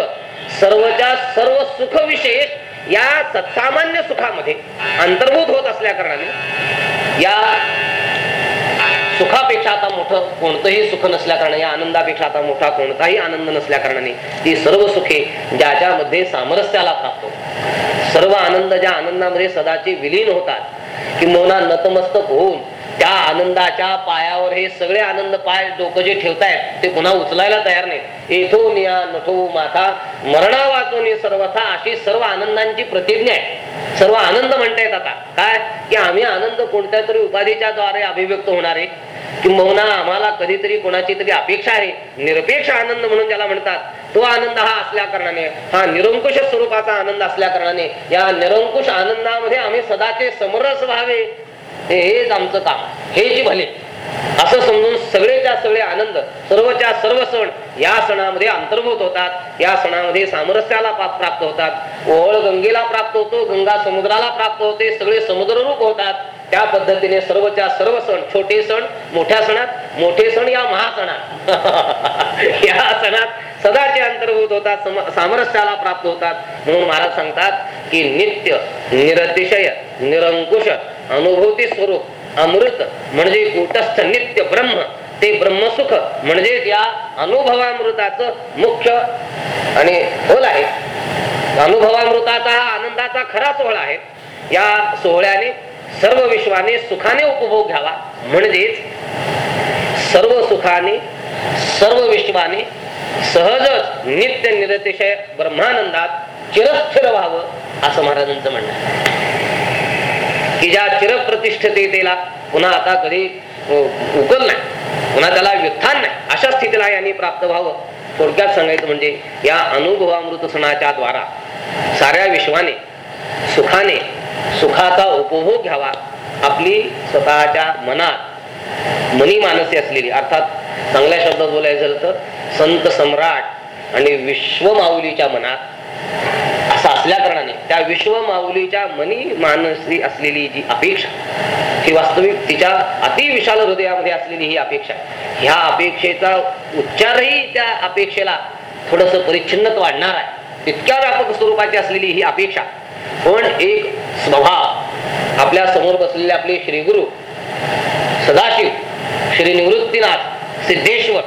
सर्वच्या सर्व सुख विशेष या सत्सामान्य सुखामध्ये अंतर्भूत होत असल्या कारणाने या सुखापेक्षा आता मोठं कोणतंही सुख नसल्या कारणाने या आनंदापेक्षा आता मोठा कोणताही आनंद नसल्या कारणाने ती सर्व सुखे ज्याच्यामध्ये सामरस्याला प्राप्त सर्व आनंद ज्या आनंदामध्ये सदाचे विलीन होतात किंवा नतमस्तक होऊन त्या आनंदाच्या पायावर हे सगळे आनंद पाय डोकं जे ठेवतायत ते पुन्हा उचलायला तयार नाही येथो निया नठो माथा मरणा वाचून सर्वथा अशी सर्व आनंदांची प्रतिज्ञा आहे. सर्व आनंद म्हणतायत आता. काय? की आम्ही आनंद कोणत्या तरी उपाधीच्या द्वारे अभिव्यक्त होणार आहे? किंबहुना आम्हाला कधीतरी कोणाची तरी अपेक्षा आहे? निरपेक्ष आनंद म्हणून ज्याला म्हणतात तो आनंद हा असल्या कारणाने हा निरंकुश स्वरूपाचा आनंद असल्या कारणाने या निरंकुश आनंदामध्ये आम्ही सदाचे समरस व्हावे. हेच आमचं काम. हे जी भले. असं समजून सगळेच्या सगळे आनंद सर्वच्या सर्व सण या सणामध्ये अंतर्भूत होतात. या सणामध्ये सामरस्याला प्राप्त होतात. ओळ गंगेला प्राप्त होतो गंगा समुद्राला प्राप्त होते सगळे समुद्ररूप होतात. त्या पद्धतीने सर्वच्या सर्व सण छोटे सण मोठ्या सणात मोठे सण या महासणात. या सणात सदाचे अंतर्भूत होतात सामरस्याला प्राप्त होतात. म्हणून महाराज सांगतात की नित्य निरतिशय निरंकुश अनुभूती स्वरूप अमृत म्हणजे कुटस्थ नित्य ब्रह्म. ते ब्रह्मसुख म्हणजे या अनुभवामृताचं मुख्य आणि खोल आहे. अनुभवामृताचा हा आनंदाचा खरा सोहळा आहे. या सोहळ्याने सर्व विश्वाने सुखाने उपभोग घ्यावा. म्हणजेच सर्व सुखाने सर्व विश्वाने सहजच नित्य निरतिशय ब्रह्मानंदात चिरस्थिर व्हावं असं महाराजांचं म्हणणं आहे. की ज्या चिरप्रतिष्ठतेला पुन्हा आता कधी उकल नाही. पुन्हा त्याला व्युत्थान नाही. अशा स्थितीला यांनी प्राप्त व्हावं. थोडक्यात सांगायचं म्हणजे या अनुभवामृत सणाच्या द्वारा साऱ्या विश्वाने सुखाने सुखाचा उपभोग घ्यावा. आपली स्वतःच्या मनात मनी मानसी असलेली अर्थात चांगल्या शब्दात बोलायचं झालं तर संत सम्राट आणि विश्वमाऊलीच्या मनात असं असल्या कारणाने त्या विश्व माऊलीच्या मनी मानसी असलेली जी अपेक्षा ही वास्तविक तिच्या अतिविशाल हृदयामध्ये असलेली ही अपेक्षा ह्या अपेक्षेचा उच्चारही त्या अपेक्षेला थोडस परिच्छिन्नत वाढणार आहे. इतक्या व्यापक स्वरूपाची असलेली ही अपेक्षा पण एक स्वभाव आपल्यासमोर बसलेले आपले श्रीगुरु सदाशिव श्री निवृत्तीनाथ सिद्धेश्वर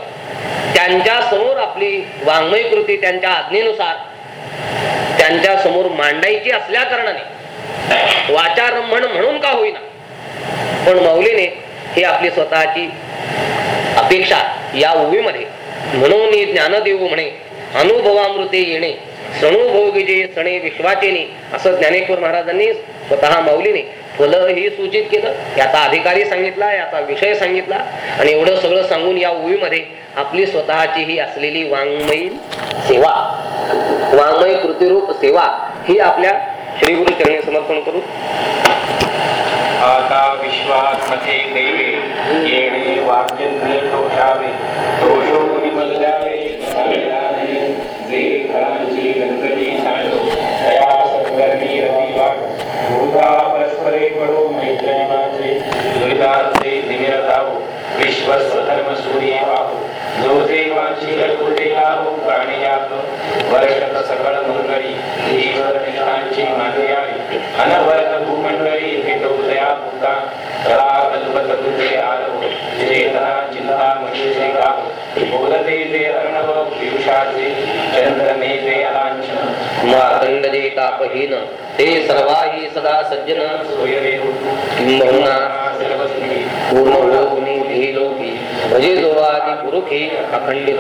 त्यांच्यासमोर आपली वाङ्मय कृती त्यांच्या आज्ञेनुसार त्यांच्यासमोर मांडायची असल्या कारणाने. वाचारंभण म्हणून का होईना. पण माऊलीने ही आपली स्वतःची अपेक्षा या ओवीमध्ये म्हणून ज्ञानदेव म्हणे अनुभवामृते येणे सणुभोगीचे सणे विश्वाचेने असं ज्ञानेश्वर महाराजांनी स्वतः माऊलीने फल ही सूचित केलं. याचा अधिकारी सांगितला याचा विषय सांगितला आणि एवढं सगळं सांगून या ओवीमध्ये आपली स्वतःची ही असलेली वाङ्मयी सेवा वाङ्मय कृतीरूप सेवा ही आपल्या श्री गुरु चरणी समर्पण करू. आता विश्व विश्वात्मके दैवे येणे वाक्यज्ञ दोषावे दोषो विमल्यावे नारायणाने जे फळांची गणपती सांडो दया सत्कर्मी रवी भूता परस्परे पडो मैत्रिणाचे दुर्गाचे निमिरतावो विश्वस्वधर्म सूर्यवा वाहो जो जे वांशील कुटे लावो प्राणी यात वर्षत सकळ मंगळी ईश्वर निष्ठांची मागे आली अनवरत भूमंडळी भेटो दया भूता तळा कल्पत तुझे आलो चेतना चिंता म्हणजे गाव बोलते ते अर्णव पियुषाचे चंद्रमे ते मार्तंड जे तापहीन ते सर्वाही सदा सज्जन। किंबहुना पूर्ण होनी ते लोकी। भजे जो आदि पुरुषी अखंडित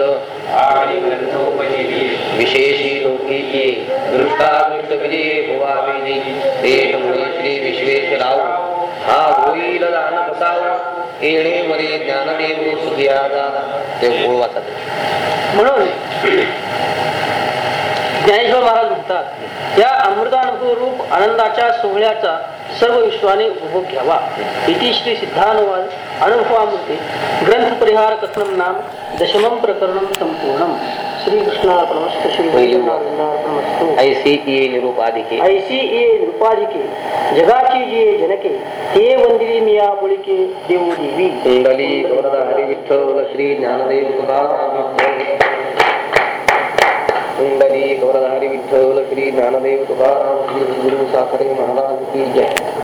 विशेषी लोकी ये। दृष्टा दृष्ट विजय भुवाविनी देश मुळे श्री विश्वेश्वराव। हा होईल दान बसाव येणे मरे ज्ञानदेव सुखियादा। ते ओळ वाचत म्हणून ज्ञानेश्वर महाराज म्हणतात या अमृतानुभव रूप आनंदाच्या सोहळ्याचा सर्व विश्वाने उपभोग घ्यावा. इति श्री सिद्धानुवाद अनुभवामध्ये ग्रंथ परिहार कथनम नाम दशमम प्रकरणम संपूर्णम. श्री कृष्णार्पणमस्तु श्री वैष्णवार्पणमस्तु ऐसी ये निरूपाधिके. ऐसी ये नृपाधिके जगाची जी जनके. ते वंदिली मिया मुळिके देवो देवी. कुंडली हरी विठ्ठल श्री ज्ञानदेव तुकाराम विठ्ठल. कुंडली वरदा हरी विठ्ठल श्री ज्ञानदेव तुकाराम श्री गुरु साखरे महाराज की जय